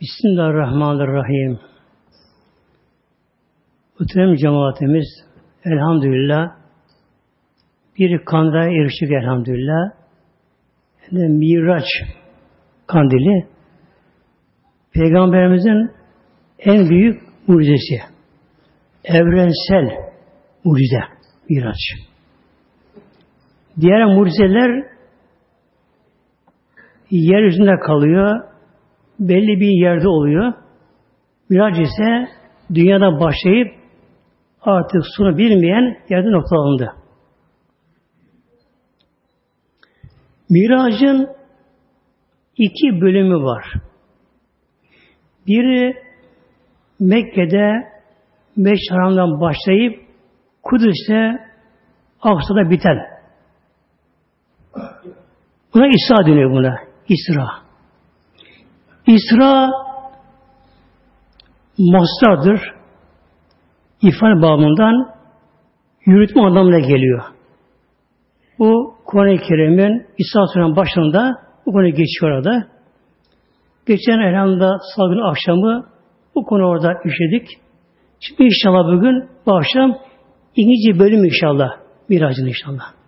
Bismillahirrahmanirrahim. Muhterem cemaatimiz elhamdülillah bir kandila eriştik elhamdülillah. Yani Miraç kandili Peygamberimizin en büyük mucizesi. Evrensel mucize. Miraç. Diğer mucizeler yeryüzünde kalıyor. Belli bir yerde oluyor. Miraç ise dünyada başlayıp artık sonu bilmeyen yerde noktalandı. Miracın iki bölümü var. Biri Mekke'de Beş Haram'dan başlayıp Kudüs'te Aksa'da biten. Buna İsra deniyor buna. İsra. İsra mastardır. İfade babından yürütme anlamına geliyor. Bu Kur'an-ı Kerim'in İsra Sure'nin başında bu konu geçiyor orada. Geçen elhamdülillah salgın akşamı bu konu orada işledik. Şimdi inşallah bugün bu akşam ikinci bölüm inşallah. Miracın inşallah.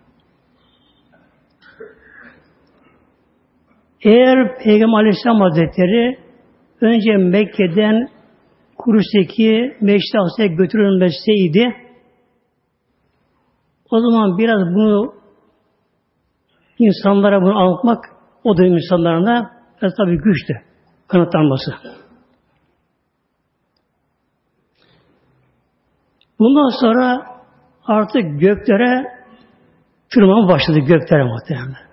Eğer Peygamber Aleyhisselam Hazretleri önce Mekke'den Kurus'taki Meşri Aksa'ya götürülmeseydi o zaman biraz bunu insanlara bunu anlatmak o dönem insanlarına biraz tabi güçtü kanıtlanması. Bundan sonra artık göklere tırmanma başladı göklere muhtemelen.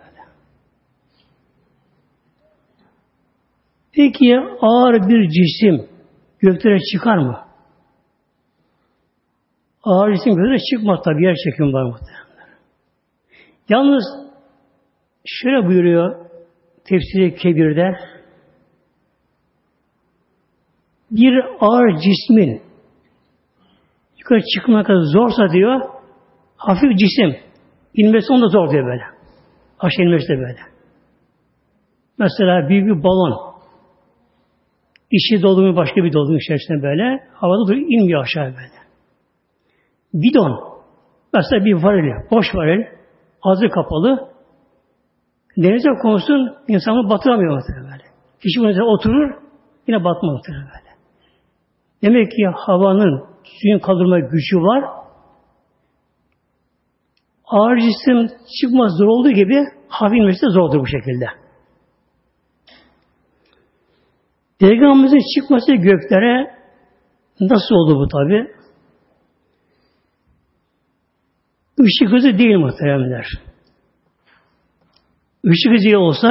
Peki ağır bir cisim göklere çıkar mı? Ağır cisim göklere çıkmaz tabi yer çekim var muhtemelen. Yalnız şöyle buyuruyor tefsiri kebirde bir ağır cismin yukarı çıkmak zorsa diyor hafif cisim inmesi onda zor diyor böyle. Aşağı inmesi de böyle. Mesela büyük bir balon İçi dolduğunu başka bir dolduğun içerisinde böyle. Havada duruyor, inmiyor aşağı böyle. Bidon. Mesela bir varil, boş varil, ağzı kapalı. Denize konsun, insanı batıramıyor böyle. Kişi bunun oturur, yine batma böyle. Demek ki havanın, suyun kaldırma gücü var. Ağır cisim çıkmaz zor olduğu gibi hafif inmesi de zordur bu şekilde. Peygamberimizin çıkması göklere nasıl oldu bu tabi? Işık hızı değil muhteremler. Işık hızı olsa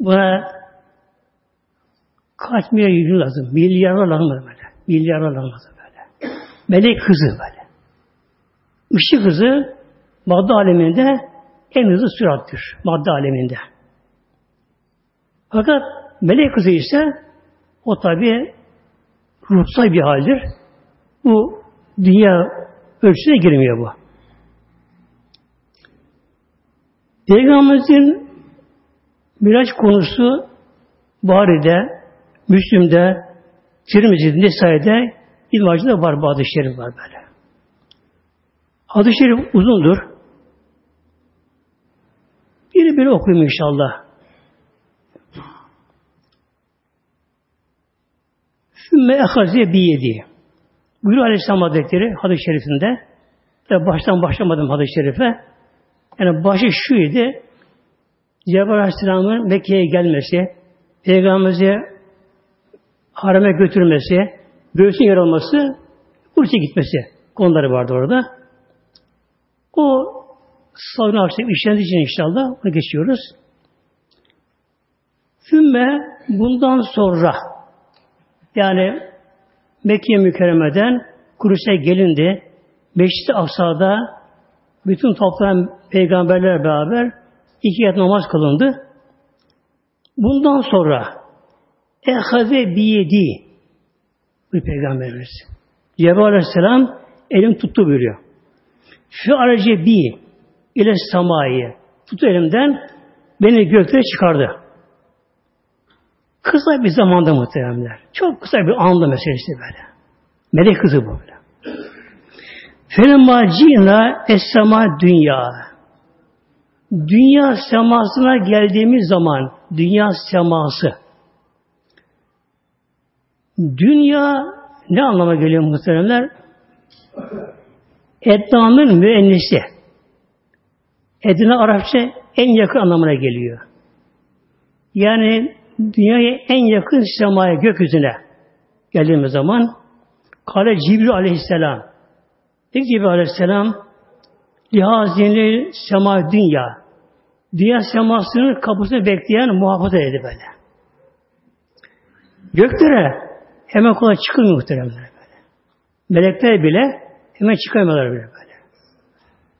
buna kaç milyar yıl lazım? Milyarlar lazım böyle. Milyarlar lazım böyle. Melek hızı böyle. Işık hızı madde aleminde en hızlı sürattir. Madde aleminde. Fakat Melek kızı ise o tabi ruhsal bir haldir. Bu dünya ölçüsüne girmiyor bu. Peygamberimizin Miraç konusu Buhari'de, Müslüm'de, Tirmizi'de, Nesai'de İlmacı'da var bu hadis-i şerif var böyle. Hadis-i şerif uzundur. Biri böyle okuyayım inşallah. Sümme ehaziye biyedi. Buyuruyor Aleyhisselam Hazretleri hadis-i şerifinde. Ve baştan başlamadım hadis-i şerife. Yani başı şuydu. Cebrail Aleyhisselam'ın Mekke'ye gelmesi, Peygamberimizi hareme götürmesi, göğsün yaralması, Kudüs'e gitmesi konuları vardı orada. O salgın akşam işlendiği için inşallah bunu geçiyoruz. Sümme bundan sonra yani Mekke mükerremeden Kudüs'e gelindi. Meşrit-i Aksa'da bütün toplanan peygamberler beraber iki yat namaz kılındı. Bundan sonra ehaze biyedi bu peygamberimiz. Cebrail Aleyhisselam elim tuttu buyuruyor. Şu aracı bi ile samayı tuttu elimden beni göklere çıkardı. Kısa bir zamanda muhteremler. Çok kısa bir anda meselesi böyle. Melek kızı bu böyle. Felemma cina es-sema dünya. Dünya semasına geldiğimiz zaman dünya seması dünya ne anlama geliyor muhteremler? Edna'nın müennisi. Edna Arapça en yakın anlamına geliyor. Yani dünyaya en yakın semaya, gökyüzüne geldiğimiz zaman Kale Cibril aleyhisselam Dedi Cibril aleyhisselam lihazini sema dünya dünya semasının kapısını bekleyen muhafaza edildi böyle. Göklere hemen kolay çıkılmıyor muhtemelen böyle. Melekler bile hemen çıkamıyorlar bile böyle.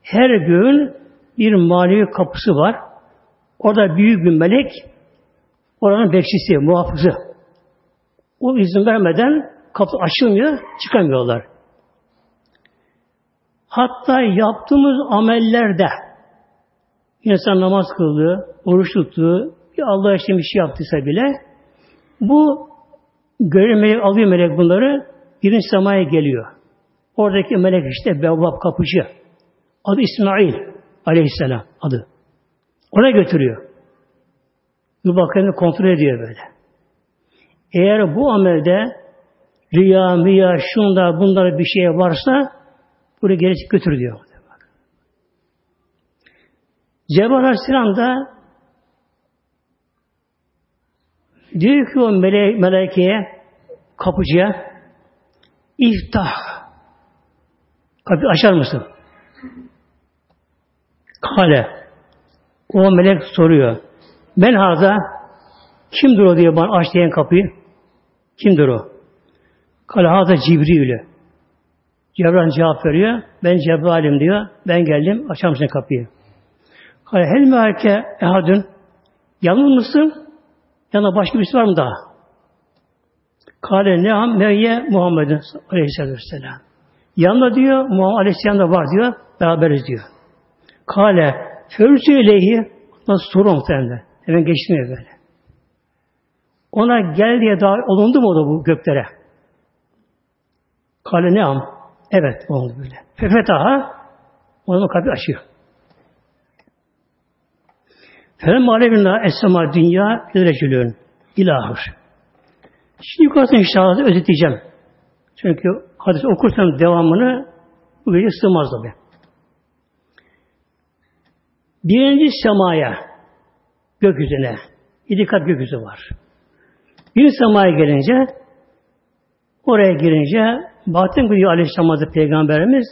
Her göğün bir manevi kapısı var. Orada büyük bir melek oranın bekçisi, muhafızı. O izin vermeden kapı açılmıyor, çıkamıyorlar. Hatta yaptığımız amellerde insan namaz kıldığı, oruç tuttuğu, bir Allah için bir şey yaptıysa bile bu görev melek, alıyor melek bunları birinci semaya geliyor. Oradaki melek işte Bevvab kapıcı. Adı İsmail aleyhisselam adı. Ona götürüyor. Bir bakımını kontrol ediyor böyle. Eğer bu amelde riya, miya, şunda, bunlara bir şey varsa buraya geri götür diyor. Cebrail Aleyhisselam da diyor ki o mele melekeye kapıcıya iftah kapı açar mısın? Kale o melek soruyor. Ben harda kimdir o diye bana aç diyen kapıyı. Kimdir o? Kale harda Cibril'ü. Cebrail cevap veriyor. Ben Cebrail'im diyor. Ben geldim. Açar mısın kapıyı? Kale hel meake ehadün. Yalnız mısın? Yanında başka birisi var mı daha? Kale ne am meyye Muhammed'in aleyhisselatü vesselam. Yanında diyor Muhammed aleyhisselam da var diyor. Beraberiz diyor. Kale Fevzü ileyhi nasıl soru muhtemelen. Hemen geçmiyor böyle. Ona gel diye daha olundu mu o da bu göklere? Kale ne am? Evet oldu böyle. Fefetaha onun kapı açıyor. Felem alevina esma dünya yüzrecülün ilahır. Şimdi yukarısını inşallah özetleyeceğim. Çünkü hadis okursam devamını bu gece sığmaz tabi. Birinci semaya gökyüzüne yedi kat gökyüzü var. Bir semaya gelince oraya girince Batın Gülü Aleyhisselam Hazretleri Peygamberimiz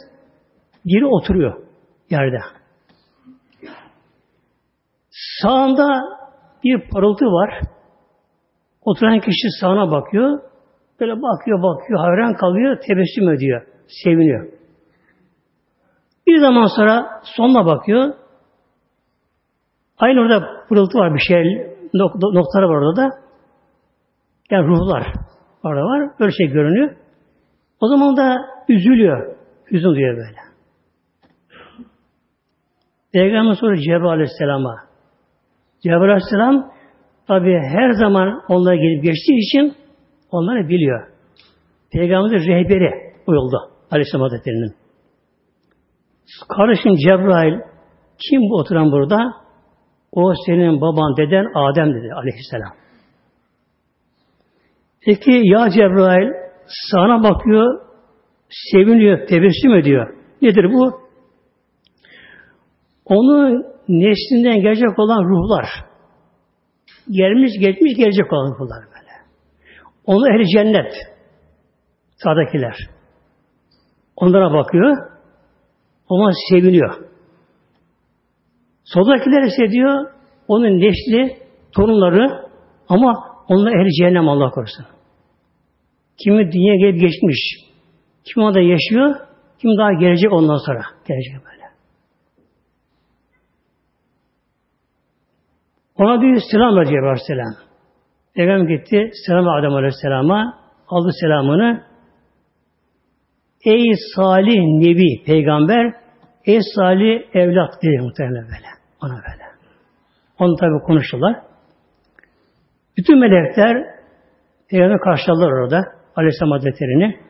geri oturuyor yerde. Sağında bir parıltı var. Oturan kişi sağına bakıyor. Böyle bakıyor bakıyor, hayran kalıyor, tebessüm ediyor, seviniyor. Bir zaman sonra sonuna bakıyor. Aynı orada pırıltı var bir şey, nok noktaları var orada da. Yani ruhlar orada var. Böyle şey görünüyor. O zaman da üzülüyor. Hüzün duyuyor böyle. Peygamber sonra Cebrail Aleyhisselam'a. Cebrail Aleyhisselam tabi her zaman onlara gelip geçtiği için onları biliyor. Peygamberin rehberi o yolda Aleyhisselam Hazretleri'nin. Kardeşim Cebrail kim bu oturan burada? O senin baban, deden Adem dedi aleyhisselam. Peki ya Cebrail sana bakıyor, seviniyor, tebessüm ediyor. Nedir bu? Onun neslinden gelecek olan ruhlar. Gelmiş, geçmiş, gelecek olan ruhlar böyle. Onu ehli cennet. Sağdakiler. Onlara bakıyor. Ona seviniyor. Soldakiler ise diyor onun nesli, torunları ama onlar ehli cehennem Allah korusun. Kimi dünya gelip geçmiş. Kim orada yaşıyor, kim daha gelecek ondan sonra. Gelecek böyle. Ona bir selam ver Cebrail Aleyhisselam. Peygamber gitti, selam Adem Aleyhisselam'a, aldı selamını. Ey salih nebi, peygamber, ey salih evlat dedi muhtemelen böyle. Ona böyle. Onu tabi konuştular. Bütün melekler Peygamber karşıladılar orada Aleyhisselam Hazretleri'ni.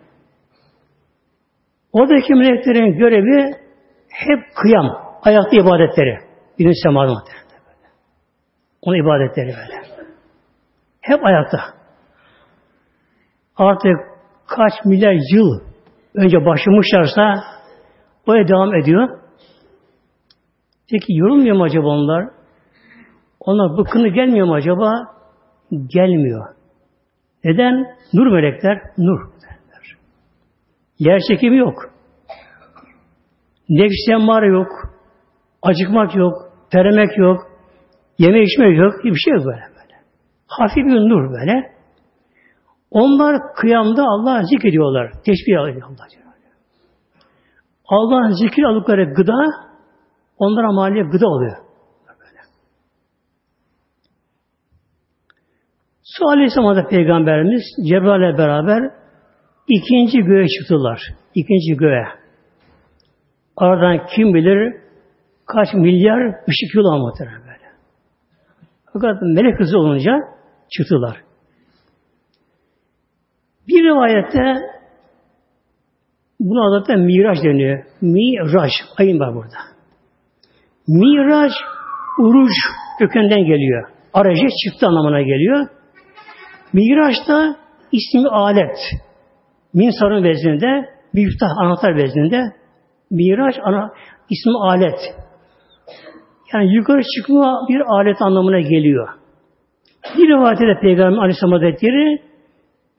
Oradaki meleklerin görevi hep kıyam, ayakta ibadetleri. Birinci semada. Onun ibadetleri böyle. Hep ayakta. Artık kaç milyar yıl önce başlamışlarsa o devam ediyor. Peki yorulmuyor mu acaba onlar? Onlar bıkkını gelmiyor mu acaba? Gelmiyor. Neden? Nur melekler, nur. Derler. Yer çekimi yok. Nefs emmare yok. Acıkmak yok. Teremek yok. Yeme içmek yok. Hiçbir şey yok böyle. böyle. Hafif bir nur böyle. Onlar kıyamda Allah'a zikrediyorlar. Teşbih ediyor Allah. Allah'ın zikir aldıkları gıda onlara maliye gıda oluyor. Böyle. Su Aleyhisselam'da Peygamberimiz Cebrail'le beraber ikinci göğe çıktılar. İkinci göğe. Aradan kim bilir kaç milyar ışık yılı muhtemelen böyle. Fakat melek hızı olunca çıktılar. Bir rivayette buna da Miraç deniyor. Miraç. Ayın var burada. Miraç uruç kökünden geliyor. Aracı çıktı anlamına geliyor. Miraç da ismi alet. Minsarın vezninde, miftah anahtar vezninde Miraç ana ismi alet. Yani yukarı çıkma bir alet anlamına geliyor. Bir rivayette de Peygamber Aleyhisselam Hazretleri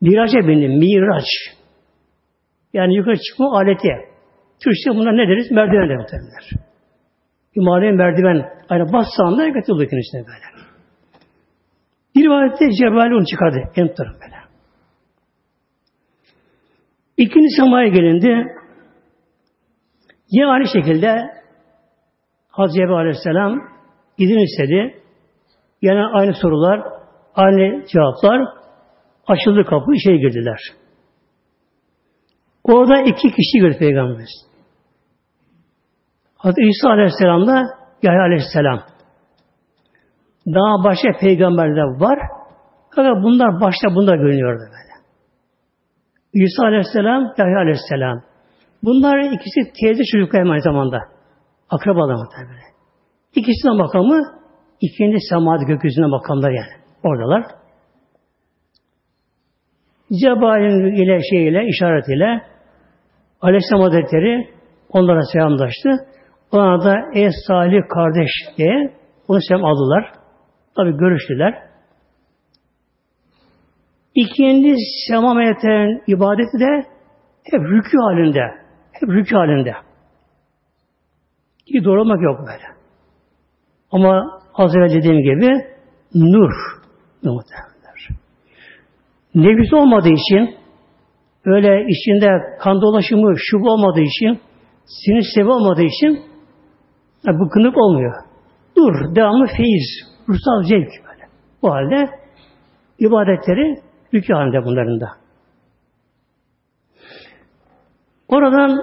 Miraç'a bindi. Miraç. Yani yukarı çıkma aleti. Türkçe buna ne deriz? Merdiven. Bir manevi merdiven. Aynı bassan da götürüldü içine böyle. Bir rivayette Cebrail onu çıkardı. En tarafı böyle. İkinci semaya gelindi. Yine aynı şekilde Hazreti Cebrail Aleyhisselam izin istedi. Yine aynı sorular, aynı cevaplar. Açıldı kapı, işe girdiler. Orada iki kişi gördü Peygamberimiz. Hazreti İsa Aleyhisselam'da Yahya Aleyhisselam. Daha başka peygamberler var. Fakat bunlar başta bunlar görünüyordu böyle. İsa Aleyhisselam, Yahya Aleyhisselam. Bunlar ikisi teyze çocuklar aynı zamanda. Akrabalar muhtemelen. İkisinin makamı ikinci semada gökyüzüne makamlar yani. Oradalar. Cebrail'in ile şeyle, işaretiyle Aleyhisselam Hazretleri onlara selamlaştı. Ona da ey salih kardeş diye onu selam aldılar. Tabi görüştüler. İkinci sema meleklerin ibadeti de hep rükû halinde. Hep rükû halinde. Hiç doğrulmak yok böyle. Ama az evvel dediğim gibi nur muhtemelenler. Nefis olmadığı için öyle içinde kan dolaşımı şub olmadığı için sinir sevi olmadığı için yani bıkkınlık olmuyor. Dur, devamlı feyiz, ruhsal zevk böyle. Bu halde ibadetleri rükû halinde bunların da. Oradan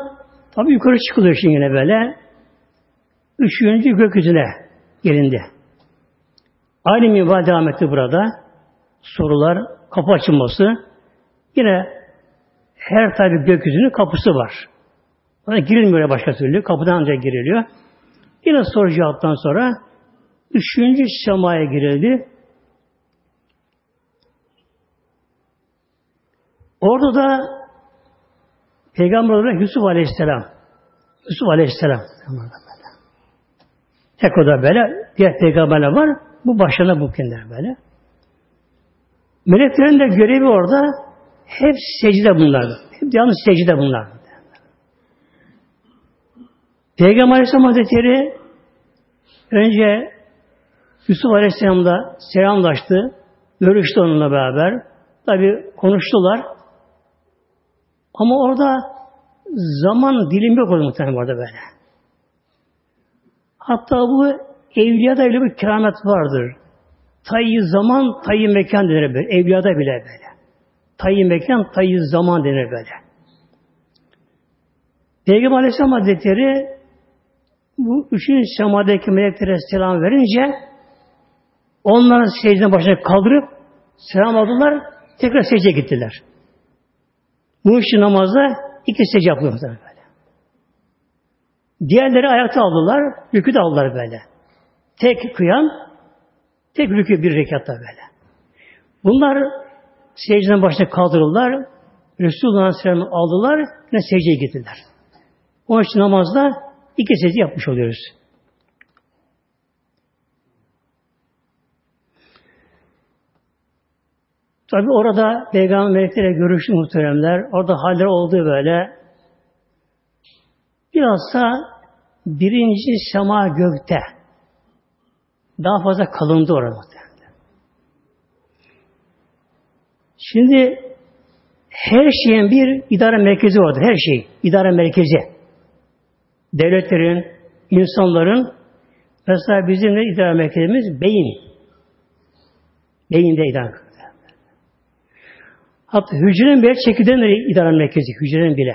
tabi yukarı çıkılıyor şimdi yine böyle. Üçüncü gökyüzüne gelindi. Aynı minval devam etti burada. Sorular, kapı açılması. Yine her tabi gökyüzünün kapısı var. Ona girilmiyor başka türlü. Kapıdan önce giriliyor. Yine soru cevaptan sonra üçüncü semaya girildi. Orada da Peygamber olarak Yusuf Aleyhisselam. Yusuf Aleyhisselam. Tek o da böyle. Diğer peygamberler var. Bu başlarına bu kendiler böyle. Meleklerin de görevi orada hep secde bunlardı. Hep yalnız secde bunlar. Peygamber Aleyhisselam Hazretleri önce Yusuf Aleyhisselam'la selamlaştı. Görüştü onunla beraber. Tabi konuştular. Ama orada zaman dilim yok muhtemelen orada böyle. Hatta bu evliyada öyle bir keramet vardır. Tayyi zaman, tayyi mekan denir böyle. Evliyada bile böyle. Tayyi mekan, tayyi zaman denir böyle. Peygamber Aleyhisselam Hazretleri bu üçüncü semadaki meleklere selam verince onların secdeden başına kaldırıp Selam aldılar. Tekrar secdeye gittiler. Bu için namazda iki secde yapıyorlar böyle. Diğerleri ayakta aldılar. Rükü de aldılar böyle. Tek kıyam, tek rükü bir rekatta böyle. Bunlar secdenin başına kaldırırlar. Resulullah Aleyhisselam'ı aldılar. Yine secdeye gittiler. Onun için namazda iki secde yapmış oluyoruz. Tabi orada peygamber melekleriyle görüştü muhteremler. Orada haller oldu böyle. Bilhassa birinci sema gökte daha fazla kalındı orada muhteremler. Şimdi her şeyin bir idare merkezi vardır. Her şey. idare merkezi. Devletlerin, insanların mesela bizim de idare merkezimiz beyin. Beyinde idare Hatta hücrenin bile çekirdeğin idare merkezi. Hücrenin bile.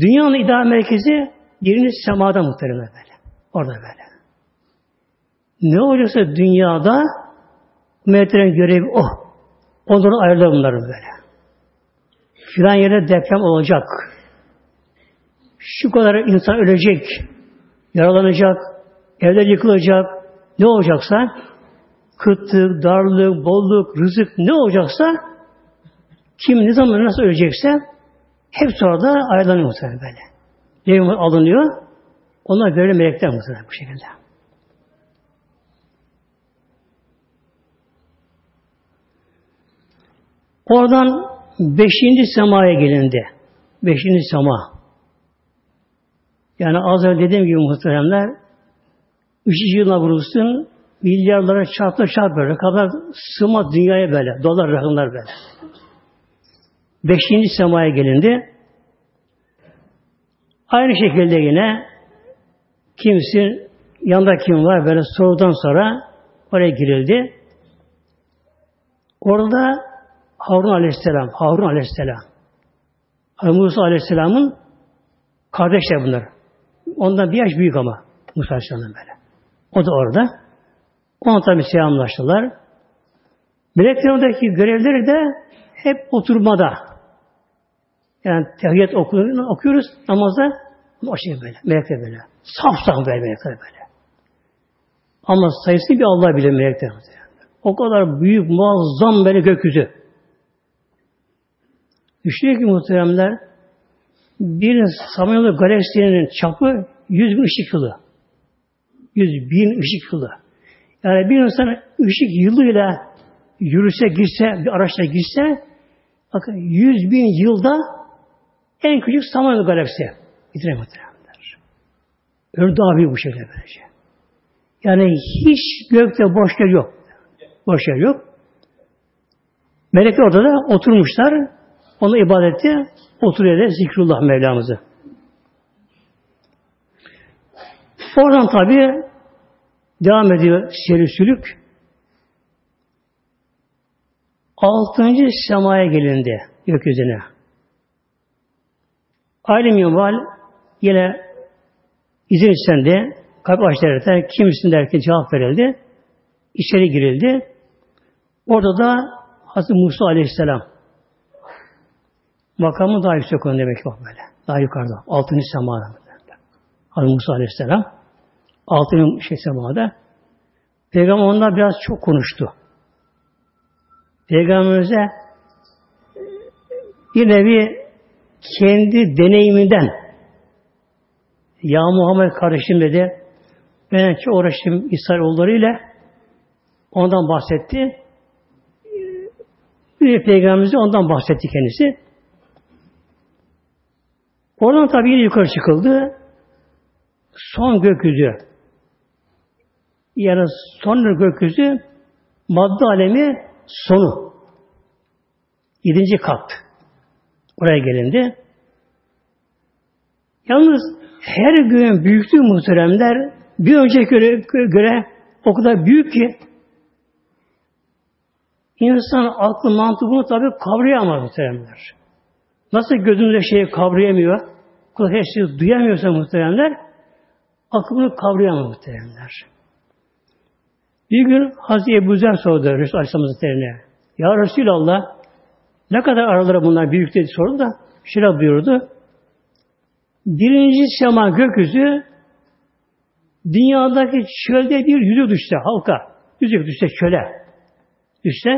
Dünyanın idare merkezi birinci semada muhtemelen böyle. Orada böyle. Ne olursa dünyada meleklerin görevi o. Oh, onların ayrılır bunların böyle. Filan yerde deprem olacak. Şu kadar insan ölecek, yaralanacak, evler yıkılacak, ne olacaksa kıtlık, darlık, bolluk, rızık ne olacaksa kim ne zaman nasıl ölecekse hepsi orada ayrılanıyor muhtemelen böyle. Devim alınıyor. Onlar böyle melekler muhtemelen bu şekilde. Oradan beşinci semaya gelindi. Beşinci sema. Yani az önce dediğim gibi muhteremler ışık yılına vurulsun milyarlara çarptı çarp böyle kadar sığmaz dünyaya böyle. Dolar rakamlar böyle. Beşinci semaya gelindi. Aynı şekilde yine kimsin yanında kim var böyle sorudan sonra oraya girildi. Orada Harun Aleyhisselam, Harun Aleyhisselam. Musa Aleyhisselam'ın kardeşler bunlar. Ondan bir yaş büyük ama Musa Aleyhisselam böyle. O da orada. Ona tabi selamlaştılar. Meleklerin oradaki görevleri de hep oturmada. Yani tehiyyat okuyoruz namazda o şey böyle. Melekler böyle. Saf saf böyle melekler böyle. Ama sayısı bir Allah bilir melekler. O kadar büyük, muazzam böyle gökyüzü. Düşünüyor ki muhteremler bir Samanyolu galaksinin çapı 100 bin ışık yılı. 100 bin ışık yılı. Yani bir insan ışık yılıyla yürüse, girse, bir araçla girse bakın 100 bin yılda en küçük Samanyolu galaksi. Bitirir muhtemelenler. Öyle daha büyük bu şekilde böylece. Yani hiç gökte boş yer yok. Boş yer yok. Melekler orada da oturmuşlar. Ona ibadette oturuyor da zikrullah Mevlamızı. Oradan tabi devam ediyor seri sülük. Altıncı semaya gelindi gökyüzüne. Alim Yuval yine izin istendi. Kapı açtı derken kimsin derken cevap verildi. İçeri girildi. Orada da Hazreti Musa Aleyhisselam makamı daha yüksek olan demek bak böyle. Daha yukarıda. Altıncı semada. Hazreti Musa Aleyhisselam altıncı şey semada. Peygamber onunla biraz çok konuştu. Peygamberimize bir nevi kendi deneyiminden Ya Muhammed kardeşim dedi ben çok uğraştım İsrailoğullarıyla ondan bahsetti. Bir peygamberimize ondan bahsetti kendisi. Oradan tabi yine yukarı çıkıldı. Son gökyüzü. Yani son gökyüzü madde alemi sonu. Yedinci kat. Oraya gelindi. Yalnız her gün büyüklüğü muhteremler bir önceki göre, göre o kadar büyük ki insan aklı mantığı bunu tabi kavrayamaz muhteremler. Nasıl gözümüzde şeyi kavrayamıyor, kulak her şeyi duyamıyorsa muhteremler, aklı bunu kavrayamaz muhteremler. Bir gün Hazreti Ebu Zer sordu Resul Aleyhisselam Hazretleri'ne. Ya Resulallah ne kadar araları bunlar büyük dedi sordu da şöyle buyurdu. Birinci sema gökyüzü dünyadaki çölde bir yüzük düşse halka, yüzük düşse çöle düşse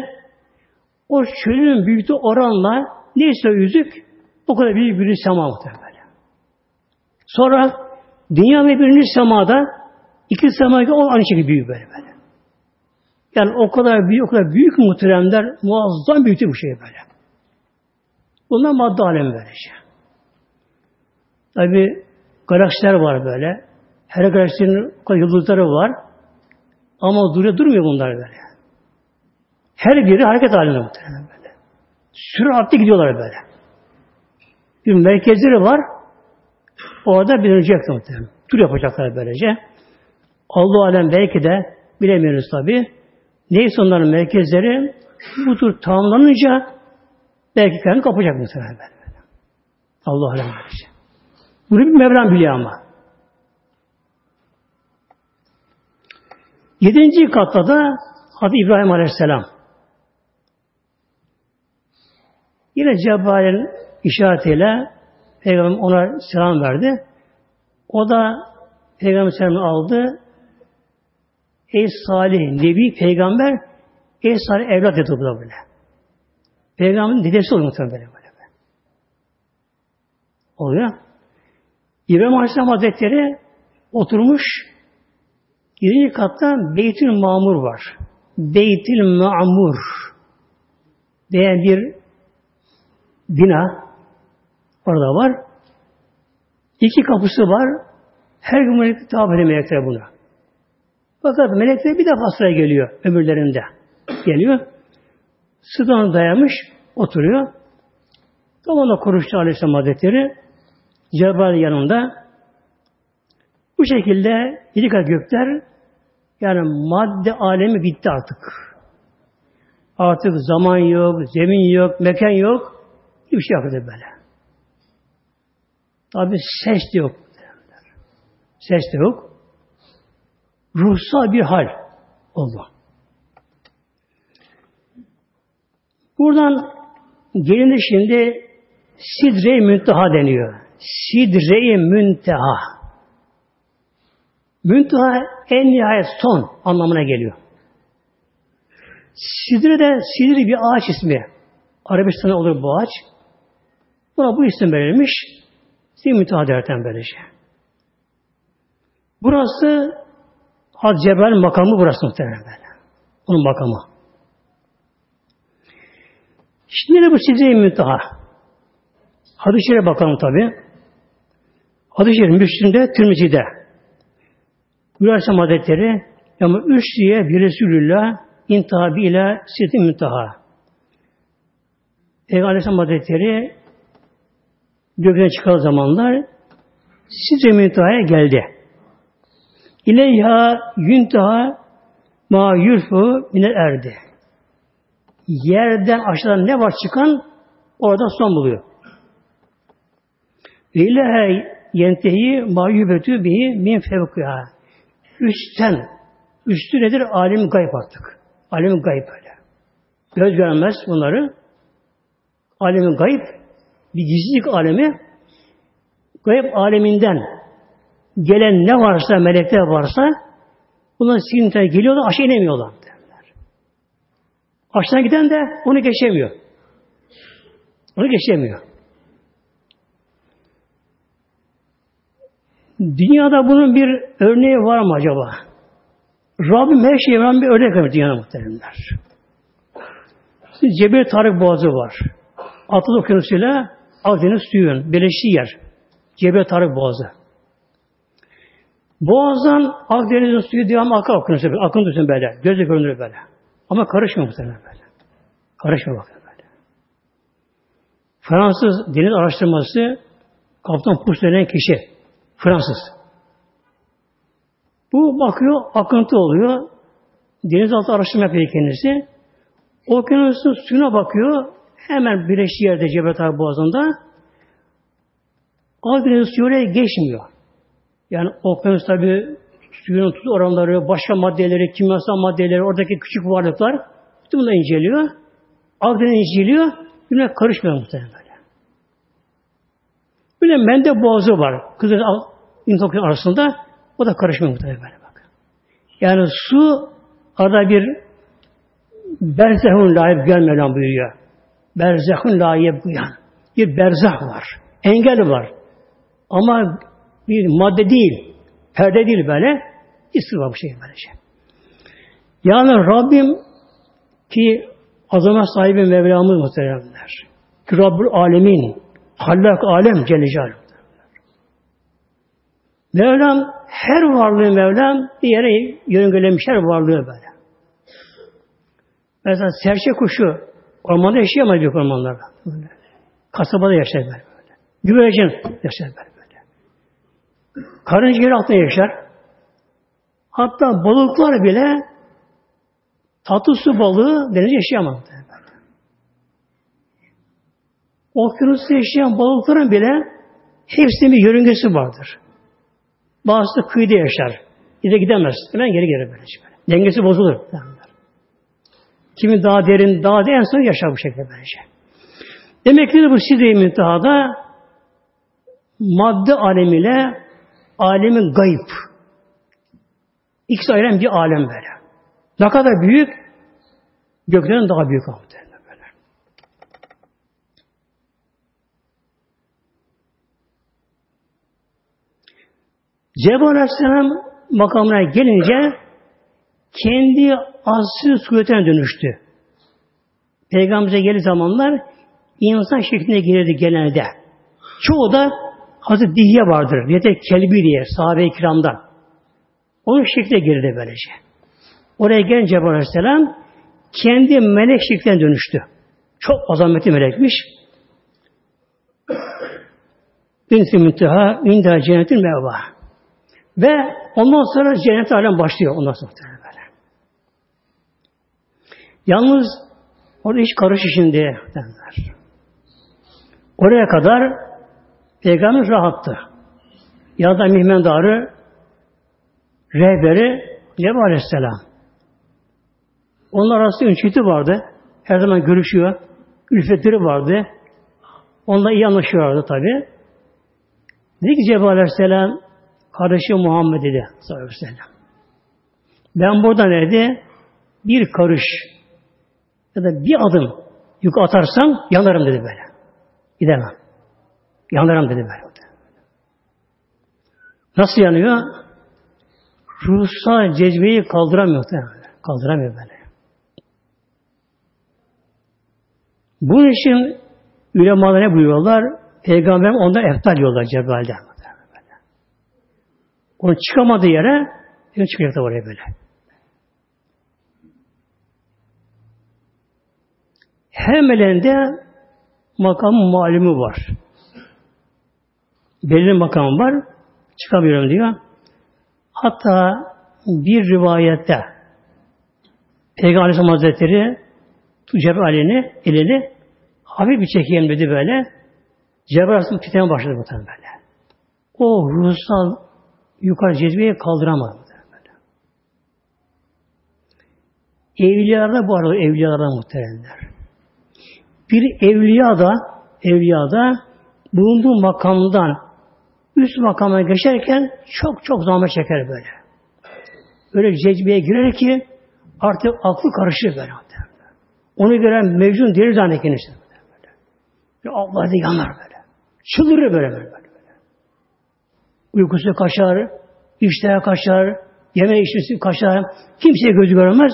o çölün büyüklüğü oranla neyse yüzük o kadar büyük bir sema muhtemelen. Sonra dünya ve birinci semada iki sema o aynı şekilde büyük böyle böyle. Yani o kadar büyük, o kadar büyük muhteremler muazzam büyüktü bu şey böyle. Bunlar madde alemi böylece. Tabi galaksiler var böyle. Her galaksinin yıldızları var. Ama duruyor durmuyor bunlar böyle. Her biri hareket halinde muhtemelen. Süratli gidiyorlar böyle. Bir merkezleri var. Orada bilinecek muhtemelen. Tur yapacaklar böylece. Allah alem belki de bilemiyoruz tabi. Neyse onların merkezleri bu tur tamamlanınca belki kendini kapacak muhtemelen böyle. Allah alem böylece. Bunu bir Mevlam biliyor ama. Yedinci katta da Hazreti İbrahim Aleyhisselam. Yine Cebrail'in işaretiyle Peygamber ona selam verdi. O da Peygamber selamını aldı. Ey salih, nebi, peygamber, ey salih evlat dedi bu da böyle. Peygamberin dedesi oluyor muhtemelen böyle. Oluyor. İbrahim Aleyhisselam Hazretleri oturmuş yedinci katta Beytül Mamur var. Beytül Mamur diye bir bina orada var. İki kapısı var. Her gün melek tabi ediyor melekler buna. Fakat melekler bir defa sıraya geliyor ömürlerinde. Geliyor. Sıdan dayamış, oturuyor. Tam ona konuştu Aleyhisselam Hazretleri. Cebrail yanında. Bu şekilde yedi gökler yani madde alemi bitti artık. Artık zaman yok, zemin yok, mekan yok. Hiçbir şey yok böyle. Tabi ses de yok. Ses de yok. Ruhsal bir hal oldu. Buradan gelinir şimdi Sidre-i Münteha deniyor. Sidre-i Münteha. Münteha en nihayet son anlamına geliyor. Sidre de Sidri bir ağaç ismi. Arabistan'da olur bu ağaç. Buna bu isim verilmiş. Sidre Münteha derken böylece. Burası Haz Cebel makamı burası muhtemelen böyle. Onun makamı. Şimdi de bu Sidre-i Münteha. Hadis-i bakalım tabi. Hadis-i Şerif Müslim'de, Tirmizi'de. Gülersem Hazretleri ama üç diye bir Resulullah intihabi ile Sidre-i Münteha. Peygamber Aleyhisselam Hazretleri gökten çıkan zamanlar Sidre-i Münteha'ya geldi. İleyha yünteha ma yurfu mine erdi. Yerden aşağıdan ne var çıkan orada son buluyor. Ve ilahe yentehi ma yübetü bihi min fevkiha. Üstten, üstü nedir? Alim gayb artık. Alim gayb böyle. Göz görmez bunları. Alemin gayb, bir gizlilik alemi, gayb aleminden gelen ne varsa, melekler varsa bunlar sizintiye geliyorlar, aşağı inemiyorlar. Derler. Aşağı giden de onu geçemiyor. Onu geçemiyor. Dünyada bunun bir örneği var mı acaba? Rabbim her şeye veren bir örnek vermiş dünyada muhteremler. Cebel Tarık Boğazı var. Atlas Okyanusu'yla Akdeniz suyun birleştiği yer. Cebel Tarık Boğazı. Boğazdan Akdeniz'in suyu devamlı akar böyle. Akın dursun böyle. Gözle görünür böyle. Ama karışmıyor muhtemelen böyle. Karışmıyor bakın böyle. Fransız deniz araştırması Kaptan Pus denen kişi. Fransız. Bu bakıyor, akıntı oluyor. Denizaltı araştırma yapıyor kendisi. Okyanusun suyuna bakıyor. Hemen birleştiği yerde Cebel Boğazı'nda Akdeniz suyu geçmiyor. Yani okyanus tabi suyun tuz oranları, başka maddeleri, kimyasal maddeleri, oradaki küçük varlıklar bütün bunları inceliyor. Akdeniz inceliyor. Buna karışmıyor muhtemelen böyle. Bir de mende boğazı var. Kızıl insan arasında o da karışmıyor muhtemelen böyle bak. Yani su arada bir berzehun layıp gelmeden buyuruyor. Berzehun layıp buyan. Bir berzah var. Engel var. Ama bir madde değil. Perde değil böyle. İstir var bu şey böylece. Yani Rabbim ki azamet sahibi Mevlamız muhteremler. Ki Rabbül Alemin. Hallak alem Celle. Mevlam her varlığı Mevlam bir yere yöngelemiş her varlığı böyle. Mesela serçe kuşu ormanda yaşayamaz büyük ormanlarda. Böyle. Kasabada yaşar böyle. Güvercin yaşar böyle. Karınca yer altında yaşar. Hatta balıklar bile tatlı su balığı deniz yaşayamaz. Okyanusta yaşayan balıkların bile hepsinin bir yörüngesi vardır. Bazısı kıyıda yaşar. Gide gidemez. Hemen geri gelir böyle. Dengesi bozulur. Kimi daha derin, daha derin en son yaşar bu şekilde böylece. Demek ki bu sidre-i müntehada madde alemiyle alemin gayb. İkisi ayrı bir alem böyle. Ne kadar büyük? Göklerin daha büyük. Böyle. Cebrail Aleyhisselam makamına gelince kendi aslı suretine dönüştü. Peygamberimize geldiği zamanlar insan şeklinde gelirdi genelde. Çoğu da Hazreti Dihye vardır. Ya da Kelbi diye sahabe-i kiramdan. Onun şekline girdi böylece. Oraya gelince Cebrail Aleyhisselam kendi melek şekline dönüştü. Çok azametli melekmiş. Ünsü münteha, ündeha cennetin mevva. Ve ondan sonra cennet alem başlıyor. Ondan sonra. Yalnız orada hiç karış şimdi derler. Oraya kadar Peygamber rahattı. Ya da mihmendarı rehberi Cebrail Aleyhisselam. Onlar arasında ünçütü vardı. Her zaman görüşüyor. Ülfetleri vardı. Onunla iyi anlaşıyorlardı tabi. Dedi ki Cebrail Aleyhisselam kardeşi Muhammed dedi sallallahu aleyhi. Ben burada dedi bir karış ya da bir adım yük atarsam yanarım dedi böyle. Gidemem. Yanarım dedi böyle. Nasıl yanıyor? Ruhsal cezbeyi kaldıramıyor. Kaldıramıyor böyle. Bunun için ulemalar ne buyuruyorlar? Peygamber ondan eftal diyorlar Cebrail'den. Onun çıkamadığı yere çıkacak da oraya böyle. Her meleğinde makam malumi var. Belirli makam var. Çıkamıyorum diyor. Hatta bir rivayette Peygamber Aleyhisselam Hazretleri Cebrail Ali'ni elini hafif bir çekeyim dedi böyle. Cebrail Aleyhisselam titreme başladı bu böyle. O ruhsal yukarı cezbeyi kaldıramadı. Evliyalarda bu arada evliyalarda muhteremler. Bir evliya da evliya da bulunduğu makamdan üst makama geçerken çok çok zahmet çeker böyle. Öyle cezbeye girer ki artık aklı karışır böyle. Onu gören mevcun deli zannı kendisi. Böyle. Allah da yanar böyle. Çıldırır böyle böyle. böyle. Uykusu kaçar, iştahı kaçar, yeme içmesi kaçar. Kimseye gözü görmez.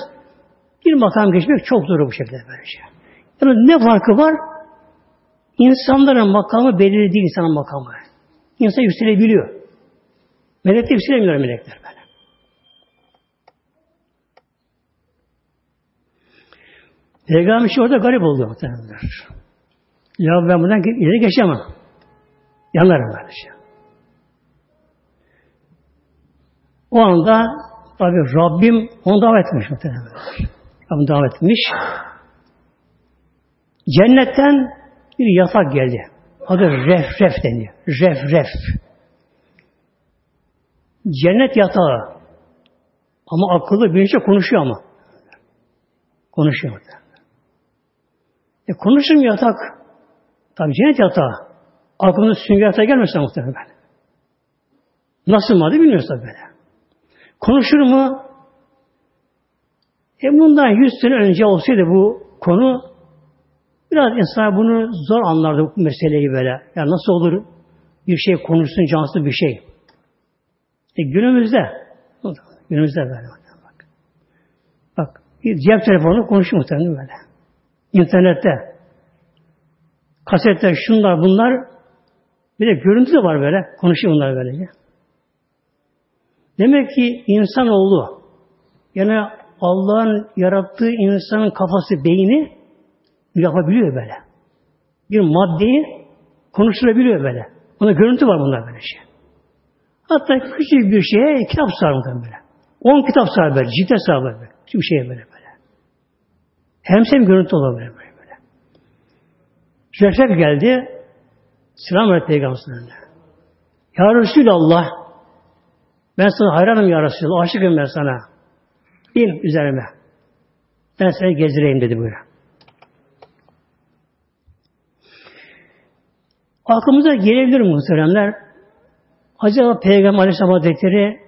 Bir makam geçmek çok zor bu şekilde böylece. Yani ne farkı var? İnsanların makamı belirli değil insanın makamı. İnsan yükselebiliyor. Melekler yükselemiyor melekler böyle. Peygamber işte orada garip oldu muhtemelenler. Ya ben buradan ileri geçemem. Yanarım böylece. O anda tabi Rabbim onu davet etmiş muhtemelen. Rabbim davet etmiş. Cennetten bir yatak geldi. Adı ref ref deniyor. Ref ref. Cennet yatağı. Ama akıllı bilinçle konuşuyor ama. Konuşuyor. E konuşur mu yatak? Tabi cennet yatağı. Aklımda sünger yatağı gelmesin muhtemelen. Nasıl madde bilmiyoruz tabi böyle. Konuşur mu? E bundan yüz sene önce olsaydı bu konu biraz insan bunu zor anlardı bu meseleyi böyle. Yani nasıl olur bir şey konuşsun cansız bir şey. E günümüzde günümüzde böyle bak. Bak cep telefonu konuşuyor muhtemelen böyle. İnternette kasetler şunlar bunlar bir de görüntü de var böyle. Konuşuyor bunlar böylece. Demek ki insanoğlu yani Allah'ın yarattığı insanın kafası, beyni yapabiliyor böyle. Bir maddeyi konuşturabiliyor böyle. Buna görüntü var bunlar böyle şey. Hatta küçük bir şeye kitap sığar böyle. On kitap sığar böyle, cilde sığar böyle. Küçük bir şeye böyle böyle. Hem sen görüntü olabilir böyle böyle. Cephep geldi, selam verdi Peygamber'e. Ya Resulallah, ben sana hayranım ya Resulallah, aşıkım ben sana. İn üzerime. Ben seni gezdireyim dedi böyle. Aklımıza gelebilir muhteremler. Acaba Peygamber Aleyhisselam Hazretleri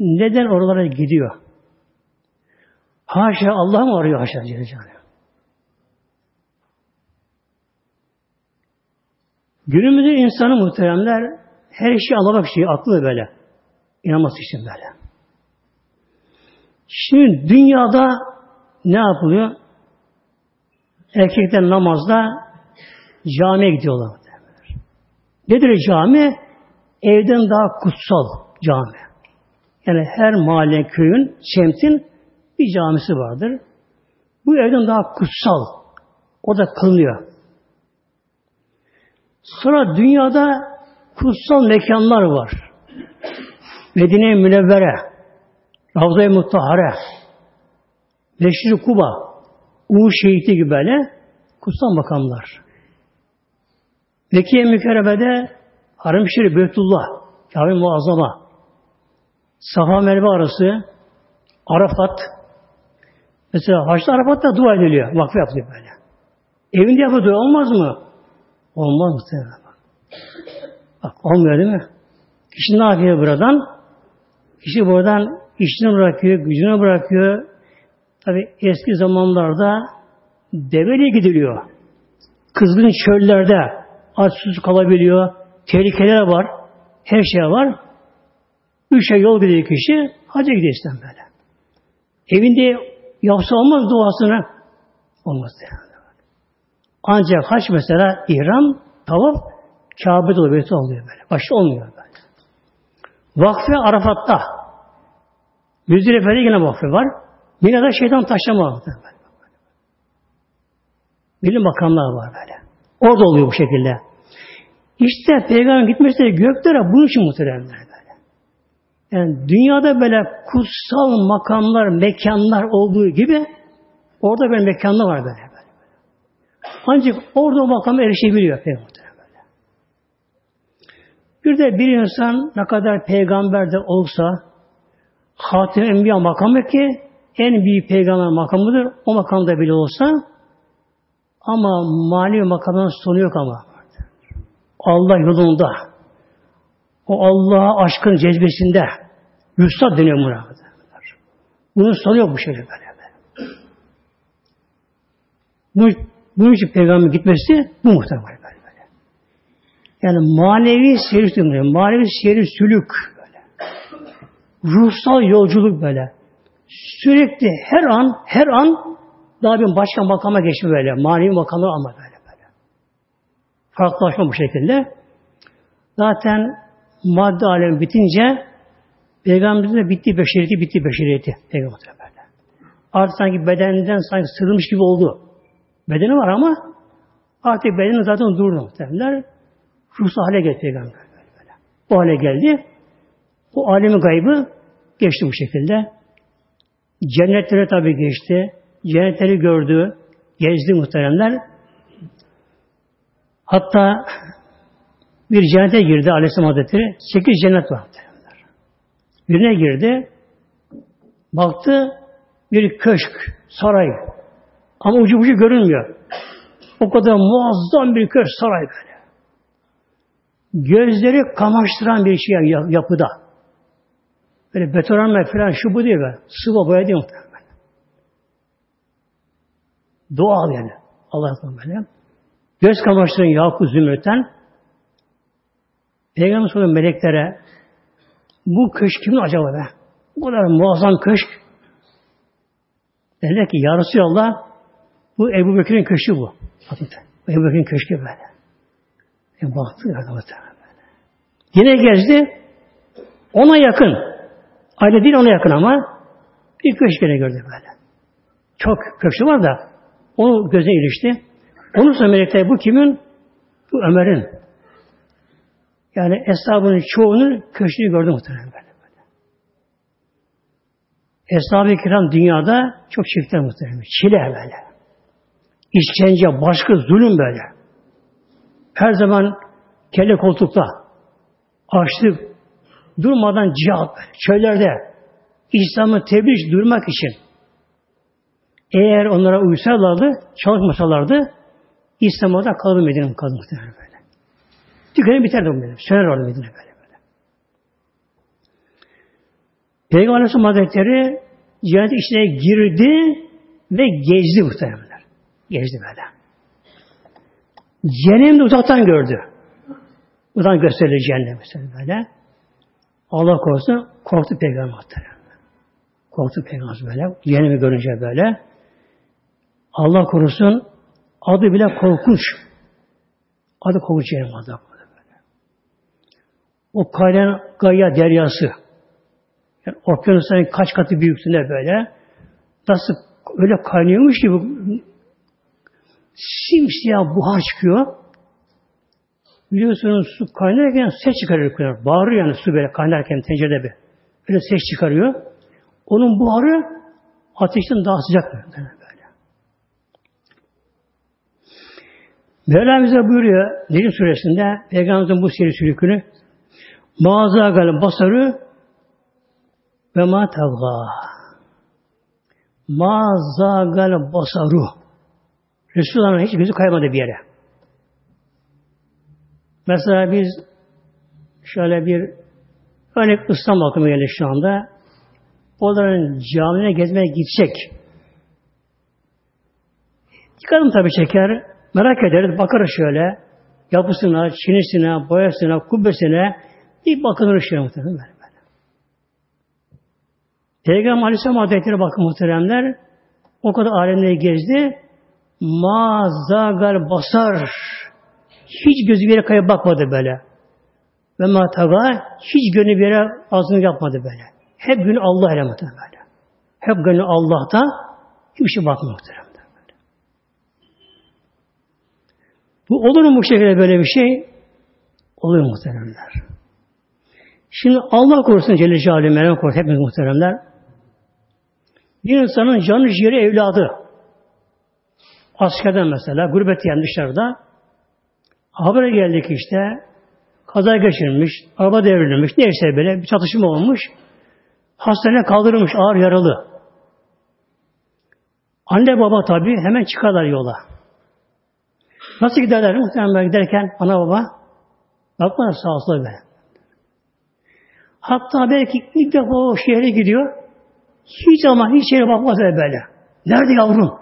neden oralara gidiyor? Haşa Allah mı arıyor haşa Celle Günümüzde insanı muhteremler her şeyi alamak istiyor, aklı böyle. İnanması için böyle. Şimdi dünyada ne yapılıyor? Erkekler namazda camiye gidiyorlar. Nedir cami? Evden daha kutsal cami. Yani her mahalle, köyün, semtin bir camisi vardır. Bu evden daha kutsal. O da kılınıyor. Sonra dünyada kutsal mekanlar var. Medine-i Münevvere, Ravza-i Muttahare, Meşri Kuba, Uğur Şehit'i gibi böyle kutsal makamlar. Mekke-i Mükerreme'de Haram-ı Şerif Beytullah, Kabe Muazzama, Safa Merve arası, Arafat, mesela Haçlı Arafat'ta dua ediliyor. Vakfı yapılıyor böyle. Evinde yapı olmaz mı? Olmaz mı? Bak olmuyor değil mi? Kişi ne yapıyor buradan? Kişi buradan işini bırakıyor, gücünü bırakıyor. Tabi eski zamanlarda deveyle gidiliyor. Kızgın çöllerde açsız kalabiliyor, tehlikeler var, her şey var. Üç ay yol gidiyor kişi, hacca gidiyor işte böyle. Evinde yapsa olmaz duasını, olmaz diyor. Ancak haç mesela ihram, tavaf, Kabe'de oluyor, Beyt'te oluyor böyle. Başta olmuyor böyle. Vakfe Arafat'ta. Müzdelife'de yine vakfe var. Mina'da şeytan taşlama böyle. Bilim makamlar var böyle. Orada oluyor bu şekilde. İşte peygamber gitmesi de göklere bunun için muhteremler böyle. Yani dünyada böyle kutsal makamlar, mekanlar olduğu gibi orada böyle mekanlar var böyle. böyle. Ancak orada o makama erişebiliyor peygamber. Bir de bir insan ne kadar peygamber de olsa Hatim Enbiya makamı ki en büyük peygamber makamıdır. O makamda bile olsa ama manevi makamın sonu yok ama. Allah yolunda. O Allah'a aşkın cezbesinde Yusuf deniyor buna. Bunun sonu yok bu şeyde böyle. Bu, bunun için peygamber gitmesi bu muhtemelen böyle. böyle. Yani manevi seyir sürüyor. Manevi seyir sülük böyle. Ruhsal yolculuk böyle. Sürekli her an her an daha bir başka makama geçme böyle. Manevi makamlar alma böyle böyle. Farklılaşma bu şekilde. Zaten madde alemi bitince Peygamberimizin de bitti beşeriyeti, bitti beşeriyeti. Peygamber böyle. Artık sanki bedeninden sanki sırılmış gibi oldu. Bedeni var ama artık bedeni zaten durdu muhtemelenler. Ruhsal hale geldi Peygamber böyle, böyle. O hale geldi. O alemi gaybı geçti bu şekilde. Cennetlere tabi geçti. Cennetleri gördü, gezdi muhteremler. Hatta bir cennete girdi Aleyhisselam Hazretleri. Sekiz cennet var. Birine girdi. Baktı bir köşk, saray. Ama ucu ucu görünmüyor. O kadar muazzam bir köşk, saray böyle. Gözleri kamaştıran bir şey yapıda. Böyle betonarme falan şu bu diye be. Sıva boya muhtemelen. Doğal yani. Allah'tan böyle. Göz kamaştıran Yakup Zümrüt'ten Peygamber soruyor meleklere bu köşk kimin acaba be? Bu kadar muazzam köşk. Dediler ki Ya Resulallah bu Ebu Bekir'in köşkü bu. Bu Ebu Bekir'in köşkü böyle. E baktı böyle. Yine gezdi. Ona yakın. Aile değil ona yakın ama bir köşk yine gördü böyle. Çok köşkü var da onu göze ilişti. Onu sonra melekler bu kimin? Bu Ömer'in. Yani eshabının çoğunun köşkünü gördü muhtemelen böyle. Eshab-ı kiram dünyada çok çiftler muhtemelen. Çile böyle. İşkence, başka zulüm böyle. Her zaman kelle koltukta açlık durmadan cihat. Çöllerde İslam'ı tebliğ durmak için eğer onlara uysalardı, çalışmasalardı İslam orada kalır Medine kalır muhtemelen böyle. Tükenir biterdi o Medine. Söner orada Medine böyle böyle. Peygamber Aleyhisselam Hazretleri cennet içine girdi ve gezdi muhtemelenler. Gezdi böyle. Cehennemi uzaktan gördü. Uzaktan gösterildi cehennem mesela böyle. Allah korusun korktu Peygamber muhtemelen. Korktu Peygamber böyle. Cehennemi görünce böyle. Allah korusun adı bile korkunç. Adı korkunç cehennem adı. O kaynayan Gaya deryası. Yani okyanusların kaç katı büyüklüğünde böyle. Nasıl öyle kaynıyormuş gibi simsiyah buhar çıkıyor. Biliyorsunuz su kaynarken ses çıkarıyor. Bağırıyor yani su böyle kaynarken tencerede bir. Öyle ses çıkarıyor. Onun buharı ateşten daha sıcak böyle. Mevla bize buyuruyor Necim suresinde Peygamberimizin bu seri sülükünü Mağazagal basarı ve ma tavga. Mağazagal basaru. Resulullah'ın hiç gözü kaymadı bir yere. Mesela biz şöyle bir örnek İstanbul aklıma geldi şu anda. Onların camine gezmeye gidecek. Dikkatim tabi çeker. Merak ederiz. Bakarız şöyle. Yapısına, çinisine, boyasına, kubbesine bir bakılır şöyle muhtemelen. Böyle. Peygamber Aleyhisselam Hazretleri bakın muhteremler o kadar alemleri gezdi. Mazagar basar. Hiç gözü bir yere bakmadı böyle. Ve mataga hiç gönlü bir yere ağzını yapmadı böyle. Hep günü Allah ile böyle. Hep gönlü Allah'ta hiçbir şey bakmıyor muhterem. Böyle. Bu olur mu bu şekilde böyle bir şey? Olur muhteremler. Şimdi Allah korusun Celle Celaluhu Meryem korusun hepimiz muhteremler. Bir insanın canı ciğeri evladı. Askerden mesela, gurbet yani dışarıda. Habere geldik işte, kaza geçirmiş, araba devrilmiş, neyse böyle bir çatışma olmuş. Hastaneye kaldırılmış, ağır yaralı. Anne baba tabi hemen çıkarlar yola. Nasıl giderler? Muhtemelen giderken ana baba bakma sağa sola böyle. Hatta belki ilk defa o şehre gidiyor. Hiç ama hiç yere bakmaz böyle. Nerede yavrum?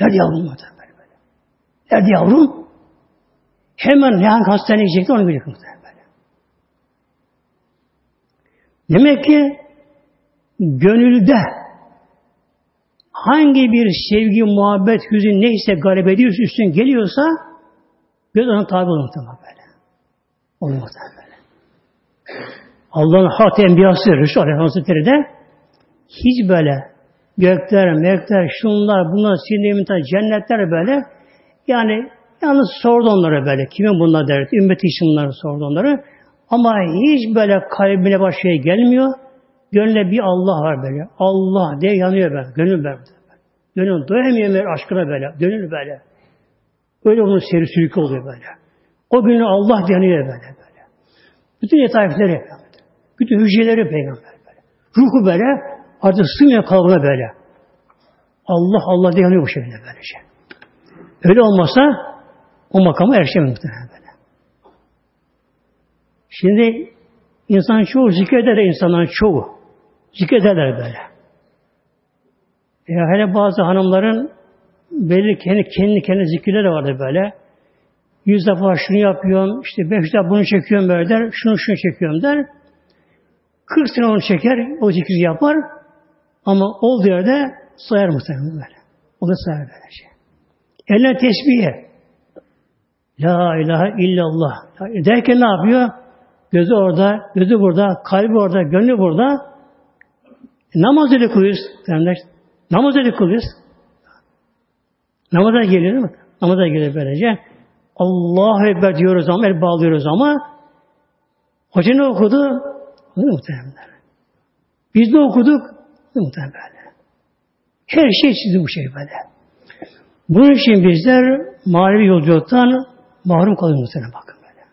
Nerede yavrum? Böyle böyle. Nerede yavrum? Hemen hangi hastaneye gidecekti onu bilecek muhtemelen. Demek ki gönülde hangi bir sevgi, muhabbet, hüzün neyse garip ediyorsa, üstün geliyorsa göz ona tabi olur böyle. Olur muhtemelen böyle. Allah'ın hat enbiyası, Resul Aleyhisselatü de hiç böyle gökler, melekler, şunlar, bunlar, sinirler, cennetler böyle yani yalnız sordu onlara böyle. Kimin bunlar der? Ümmeti için bunları sordu onları. Ama hiç böyle kalbine baş şey gelmiyor. Gönlüne bir Allah var böyle. Allah diye yanıyor böyle. Gönül böyle. Gönül doyamıyor böyle aşkına böyle. Gönül böyle. Öyle onun seri sürükü oluyor böyle. O gönül Allah yanıyor böyle böyle. Bütün letaifleri Bütün hücreleri peygamber böyle. Ruhu böyle Artık sığmıyor kalbına böyle. Allah Allah diye yanıyor bu şekilde böylece. Öyle olmasa o makama erişemez muhtemelen böyle. Şimdi insan çoğu zikreder insanların çoğu. Zikrederler böyle. Ya hele bazı hanımların belli kendi kendi kendi zikirleri vardı böyle. Yüz defa şunu yapıyorum, işte beş defa bunu çekiyorum böyle der, şunu şunu çekiyorum der. Kırk sene onu çeker, o zikri yapar. Ama olduğu yerde sayar muhtemelen böyle. O da sayar böyle şey. Eline tesbihe. La ilahe illallah. Derken ne yapıyor? Gözü orada, gözü burada, kalbi orada, gönlü burada. Namaz öyle kılıyoruz. Namaz öyle kılıyoruz. Namaza geliyor mi? Namaza geliyor böylece. Allahu Ekber diyoruz ama, el bağlıyoruz ama hoca ne okudu? Ne muhtemelen. Biz ne okuduk? Ne muhtemelen. Her şey çizdi bu şey böyle. Bunun için bizler manevi yolculuktan mahrum kalıyoruz muhtemelen bakın böyle.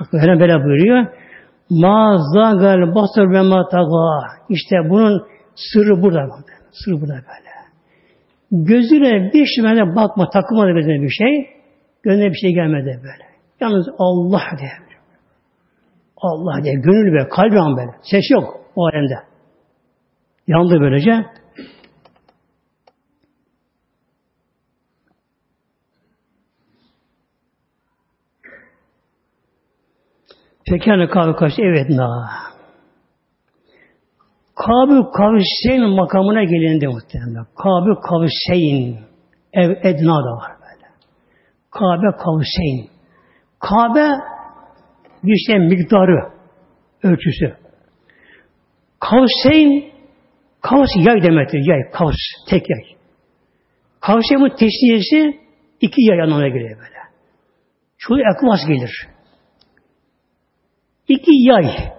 Bakın böyle böyle buyuruyor. Ma zagal basar ve ma. İşte bunun sırrı burada. Sırrı burada böyle. Gözüne bir şeyine bakma, takılmadı gözüne bir şey. Gönlüne bir şey gelmedi böyle. Yalnız Allah diye. Allah diye. Gönül be, kalbi an böyle. Ses yok o alemde. Yandı böylece. Pekala kahve kaçtı. Evet na. Kabı kavşeyn makamına gelindi muhtemelen. Kabı kavşeyn. Ev edna da var böyle. Kabe kavşeyn. Kabe şey miktarı, ölçüsü. Kavşeyn, kavs yay demektir. Yay, kavs, tek yay. Kavşeyn'in teşniyesi iki yay anlamına geliyor böyle. Çoğu ekvas gelir. İki yay.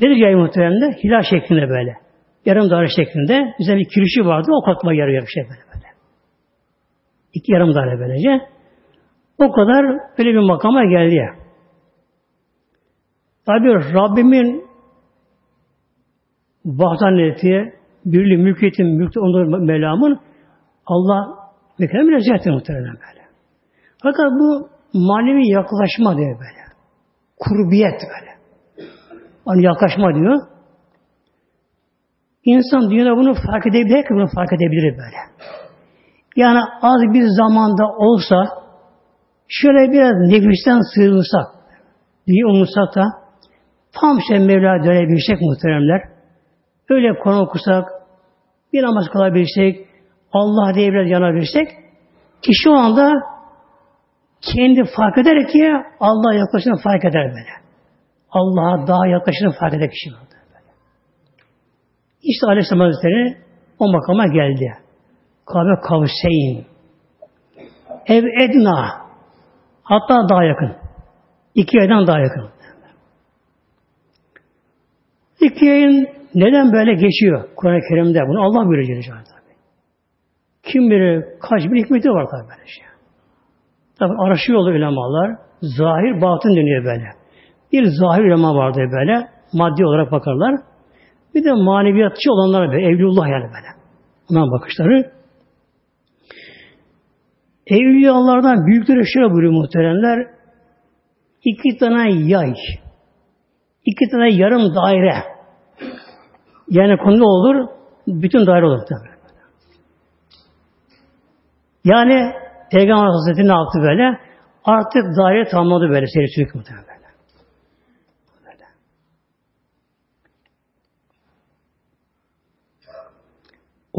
Nedir yay muhtemelen? Hilal şeklinde böyle. Yarım daire şeklinde. Bize bir kirişi vardı. O katma yarıyor şey böyle böyle. İki yarım daire böylece. O kadar böyle bir makama geldi ya. Tabi Rabbimin vahdaniyeti, birliği, mülkiyetin, mülkte onların melamın Allah mekana münezzehtir muhtemelen böyle. Fakat bu manevi yaklaşma diye böyle. Kurbiyet böyle. Hani yaklaşma diyor. İnsan dünyada bunu fark edebilir ki bunu fark edebilir böyle. Yani az bir zamanda olsa şöyle biraz nefisten sıyrılsak, diye umursak da tam şey Mevla dönebilsek muhteremler. Öyle konu okusak, bir namaz kılabilsek, Allah diye biraz yanabilsek ki şu anda kendi fark eder ki Allah yaklaşını fark eder böyle. Allah'a daha yaklaşını fark eder kişi. İşte Aleyhisselam Hazretleri o makama geldi. Kabe Kavseyn. Ev Edna. Hatta daha yakın. İki aydan daha yakın. İki ayın neden böyle geçiyor Kur'an-ı Kerim'de? Bunu Allah buyuruyor Cenab-ı tabi. Kim bilir kaç bir hikmeti var tabi böyle şey. Tabi araştırıyorlar ulemalar. Zahir batın deniyor böyle. Bir zahir ulema vardı böyle. Maddi olarak bakarlar. Bir de maneviyatçı olanlar böyle. Evliullah yani böyle. Ondan bakışları. Evliyalardan büyükleri şöyle buyuruyor muhteremler. İki tane yay. iki tane yarım daire. Yani konu olur? Bütün daire olur tabi. Yani Peygamber Hazretleri ne yaptı böyle? Artık daire tamamladı böyle seyir sürük muhtemelen böyle. böyle.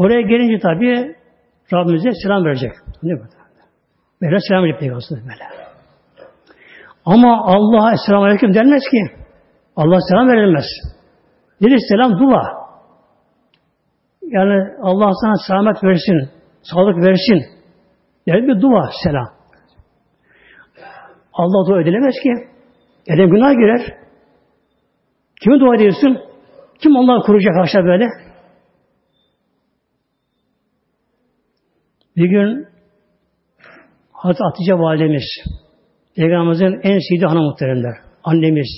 Oraya gelince tabi Rabbimize selam verecek. Ne bu? Böyle selam verecek Peygamber böyle. Ama Allah'a selamun aleyküm denmez ki. Allah selam verilmez. Nedir selam? Dua. Yani Allah sana selamet versin, sağlık versin, yani bir dua, selam. Allah dua edilemez ki. Eden günah girer. Kime dua ediyorsun? Kim Allah'ı koruyacak aşağı böyle? Bir gün Hazreti Hatice validemiz Peygamberimizin en sevdiği hanım muhteremler. Annemiz.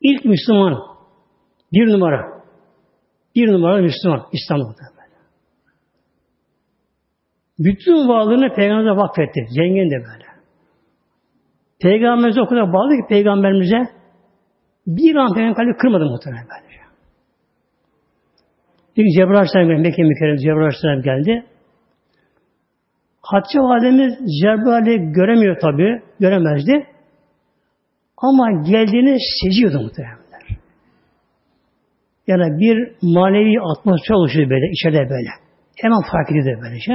ilk Müslüman bir numara. Bir numaralı Müslüman. İslam'da böyle. Bütün varlığını Peygamber'e vakfetti. Zengin de böyle. Peygamberimize o kadar bağlı ki Peygamberimize bir an Peygamber kalbi kırmadı muhtemelen. Bir gün Cebrail Aleyhisselam geldi. Mekke mükerrem Cebrail Aleyhisselam geldi. Hatice Validemiz Cebrail'i göremiyor tabi. Göremezdi. Ama geldiğini seziyordu muhtemelen. Yani bir manevi atmosfer oluşuyor böyle, içeride böyle. Hemen fark ediyor böylece.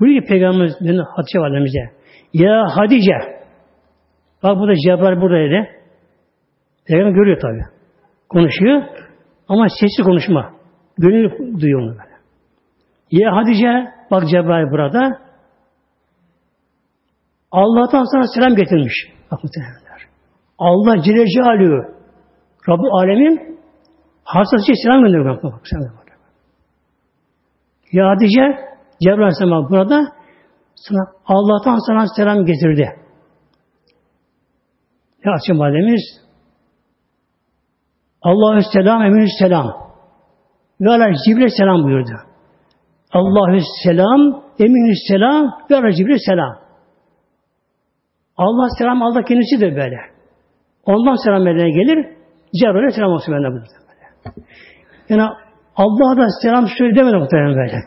Buyuruyor ki Peygamberimiz Hatice Validemize Ya Hatice Bak burada Cebrail burada dedi. Peygamber görüyor tabi. Konuşuyor. Ama sesli konuşma. Gönül duyuyor onu böyle. Ya Hatice bak Cebrail burada. Allah'tan sana selam getirmiş. Bak. Allah Celle Celaluhu Rabbi Alemin hastası selam gönderiyor. Bak, bak, bak. Ya Hatice Cebrail Aleyhisselam burada sana Allah'tan sana selam getirdi. Ya Açın Validemiz Allahü selam, eminü selam. Ve ala Cibril selam buyurdu. Allahü selam, eminü selam, ve ala Cibril selam. Allah selam, Allah kendisi de böyle. Ondan selam verene gelir, Cebrail'e selam olsun benden buyurdu. Böyle. Yani Allah'a da selam söyle demedi muhtemelen böyle.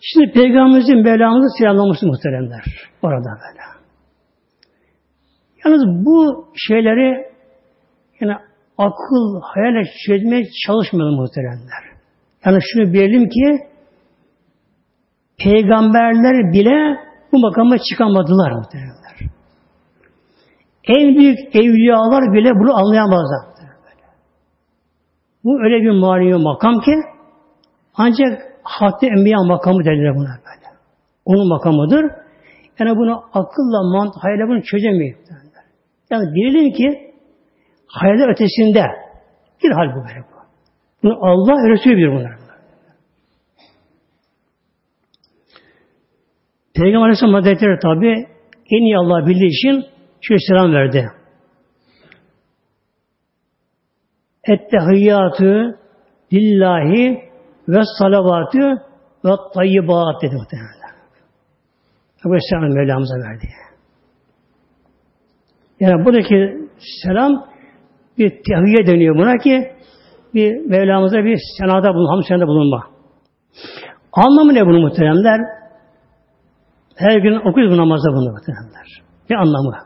Şimdi Peygamberimizin Mevlamızı selamlaması muhteremler. Orada böyle. Yalnız bu şeyleri yani akıl, hayal çözmeye çalışmayalım muhteremler. Yani şunu bilelim ki peygamberler bile bu makama çıkamadılar muhteremler. En büyük evliyalar bile bunu anlayamazlar. Bu öyle bir manevi makam ki ancak hatta enbiya makamı derler buna böyle. Onun makamıdır. Yani bunu akılla, mant, hayale bunu çözemeyiz. Yani bilelim ki hayaller ötesinde bir hal bu böyle bu. Bunu Allah Resulü bilir bunlar. Peygamber Aleyhisselam Hazretleri tabi en iyi Allah bildiği için şöyle selam verdi. Ettehiyyatü lillahi ve salavatü ve tayyibat dedi muhtemelen. Ebu Selam Mevlamıza verdi. Yani buradaki selam bir tehiyye deniyor buna ki bir Mevlamıza bir senada bulun, ham senada bulunma. Anlamı ne bunun muhteremler? Her gün okuyuz bu namazda bunu muhteremler. Ne anlamı?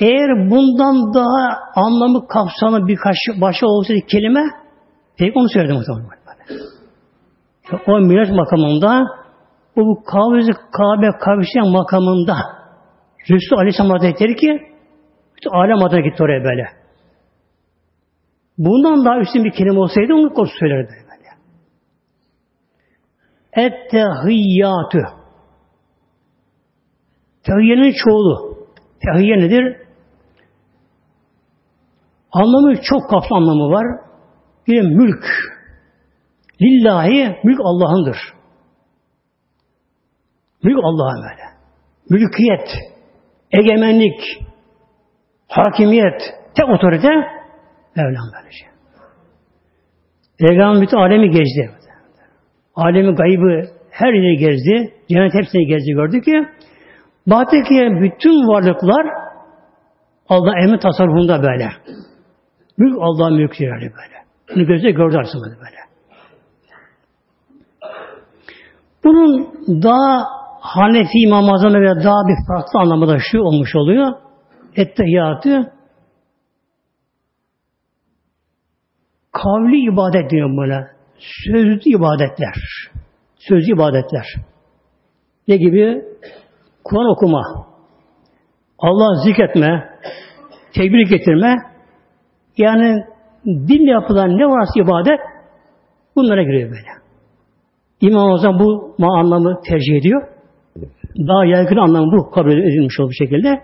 Eğer bundan daha anlamı kapsamlı birkaç başka olsaydı kelime pek onu söyledim muhtemelen. O millet makamında bu Kabe, Kabe kavşayan makamında Resul Aleyhisselam Hazretleri ki bütün alem adına gitti oraya böyle. Bundan daha üstün bir kelime olsaydı onu konusu söylerdi böyle. Ettehiyyatü Tehiyyenin çoğulu. Tehiyye nedir? Anlamı çok kapsamlı anlamı var. Bir mülk. Lillahi mülk Allah'ındır. Mülk Allah'a böyle. Mülkiyet, egemenlik, hakimiyet, tek otorite Mevlam böylece. Peygamber bütün alemi gezdi. Alemi gaybı her yeri gezdi. Cennet hepsini gezdi gördü ki baktı ki bütün varlıklar Allah emri tasarrufunda böyle. Mülk Allah'ın mülkü yani böyle. Bunu gözle gördü aslında böyle. Bunun daha Hanefi İmam Azam'a daha bir farklı anlamı da şu olmuş oluyor. Ettehiyyatı kavli ibadet diyor böyle. Sözlü ibadetler. Sözlü ibadetler. Ne gibi? Kur'an okuma. Allah zikretme. Tekbir getirme. Yani din yapılan ne varsa ibadet bunlara giriyor böyle. İmam Azam bu anlamı tercih ediyor. Daha yaygın anlamı bu kabul edilmiş olduğu şekilde.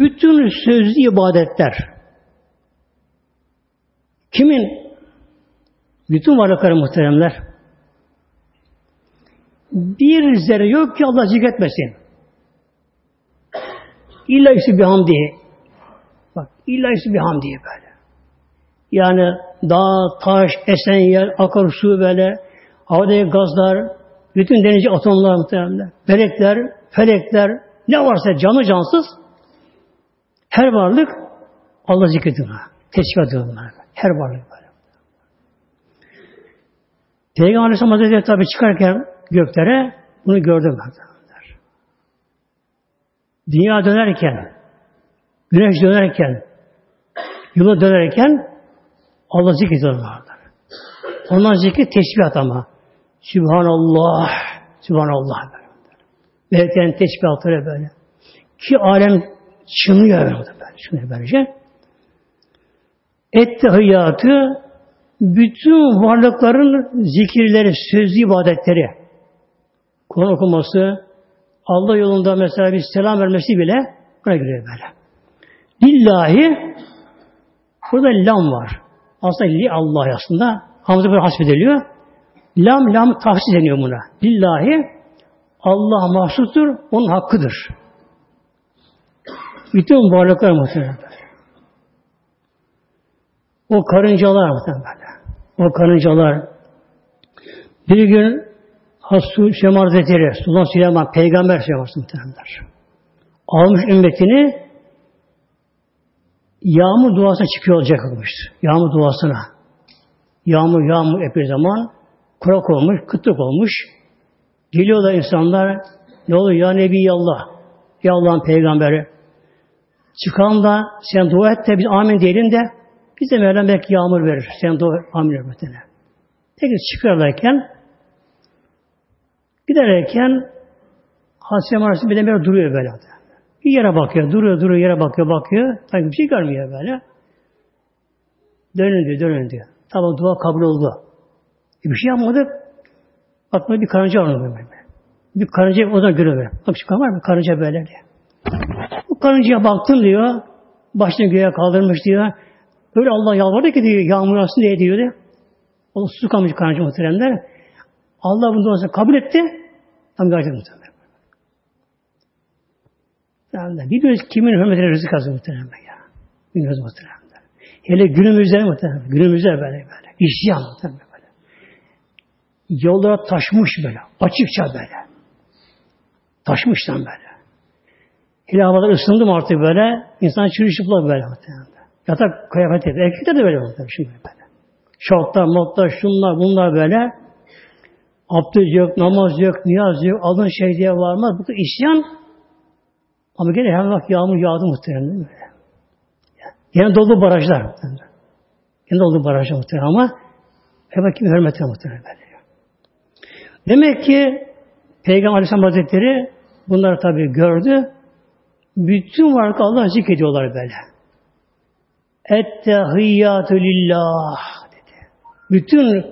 Bütün sözlü ibadetler kimin? Bütün varlıkları muhteremler. Bir zerre yok ki Allah zikretmesin. İlla bir hamdi. İlla bir diye böyle. Yani dağ, taş, esen yer, akar su böyle, havadaki gazlar, bütün denizci atomlar muhtemelen, melekler, felekler, ne varsa canlı cansız, her varlık Allah zikrediyor. Teşvik ediyor Her varlık böyle. Peygamber Aleyhisselam Hazretleri tabi çıkarken göklere bunu gördüm. Dünya dönerken, güneş dönerken, yıla dönerken Allah zikrediyorlar. Ondan zikri teşbihat ama. Sübhanallah, Sübhanallah. Meleklerin teşbihatları böyle. Ki alem çınlıyor böyle. Şunu böylece. Ettehiyyatı bütün varlıkların zikirleri, sözlü ibadetleri, Kur'an okuması, Allah yolunda mesela bir selam vermesi bile buna giriyor böyle. Lillahi burada lam var. Aslında li Allah aslında. Hamza böyle hasbediliyor. Lam lam tahsis deniyor buna. Lillahi Allah mahsustur, onun hakkıdır. Bütün varlıklar muhtemelen. O karıncalar muhtemelen. O karıncalar bir gün Hasu Şemar Zeteri, Sultan Süleyman, Peygamber Süleyman muhtemelenler. Almış ümmetini yağmur duasına çıkıyor olacak olmuş. Yağmur duasına. Yağmur yağmur epey zaman kurak olmuş, kıtlık olmuş. Geliyorlar insanlar ne olur ya Nebi Allah. Ya Allah'ın peygamberi. Çıkan da sen dua et de biz amin diyelim de biz de Mevlam belki yağmur verir. Sen dua amin hürmetine. Peki çıkarlarken giderken Hasem arası bir de böyle duruyor böyle. Bir yere bakıyor, duruyor, duruyor, yere bakıyor, bakıyor. Tabii bir şey görmüyor böyle. Dönün diyor, dönün diyor. Tamam dua kabul oldu. E bir şey yapmadık. Aklıma bir karınca var böyle. Bir karınca o zaman görüyor böyle. Bak şu var mı? Karınca böyle diyor. Bu karıncaya baktım diyor. Başını göğe kaldırmış diyor. Öyle Allah yalvardı ki diyor. Yağmur alsın diye diyor. O su kalmış karınca muhteremler. Allah bunu duasını kabul etti. Tam gayret muhteremler. Yani biliyoruz kimin hürmetine rızık azı muhteremler ya. Bilmiyoruz muhteremler. Hele günümüzde muhteremler. Günümüzde böyle böyle. İsyan muhteremler böyle. Yollara taşmış böyle. Açıkça böyle. Taşmıştan böyle. Havalar ısındı mı artık böyle, insan çırışıplak böyle. Yatak kıyafet yapıyor. Erkekler de böyle muhtemelen şimdi böyle. Şortlar, modlar, şunlar, bunlar böyle. Abdest yok, namaz yok, niyaz yok, alın şey diye varmaz. Bu isyan. Ama gene her vakit yağmur yağdı muhtemelen değil mi? Yine dolu barajlar muhtemelen. Yine dolu barajlar muhtemelen ama hep kim hürmetine muhtemelen böyle. Demek ki Peygamber Aleyhisselam Hazretleri bunları tabi gördü. Bütün varlık Allah zikrediyorlar böyle. Ettehiyyatü lillah dedi. Bütün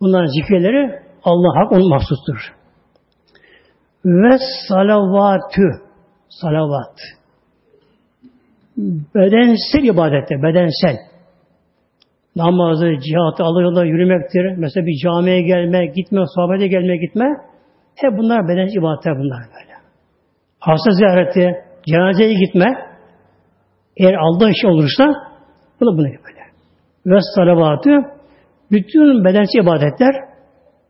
bunların zikirleri Allah hak onun mahsustur. Ve salavatü salavat bedensel ibadette bedensel namazı, cihatı, Allah yürümektir. Mesela bir camiye gelme, gitme, sohbete gelme, gitme. Hep bunlar bedensel ibadetler bunlar böyle. Hasta ziyareti, cenazeye gitme eğer Allah işi olursa bunu bunu böyle. Ve salavatı bütün bedensel ibadetler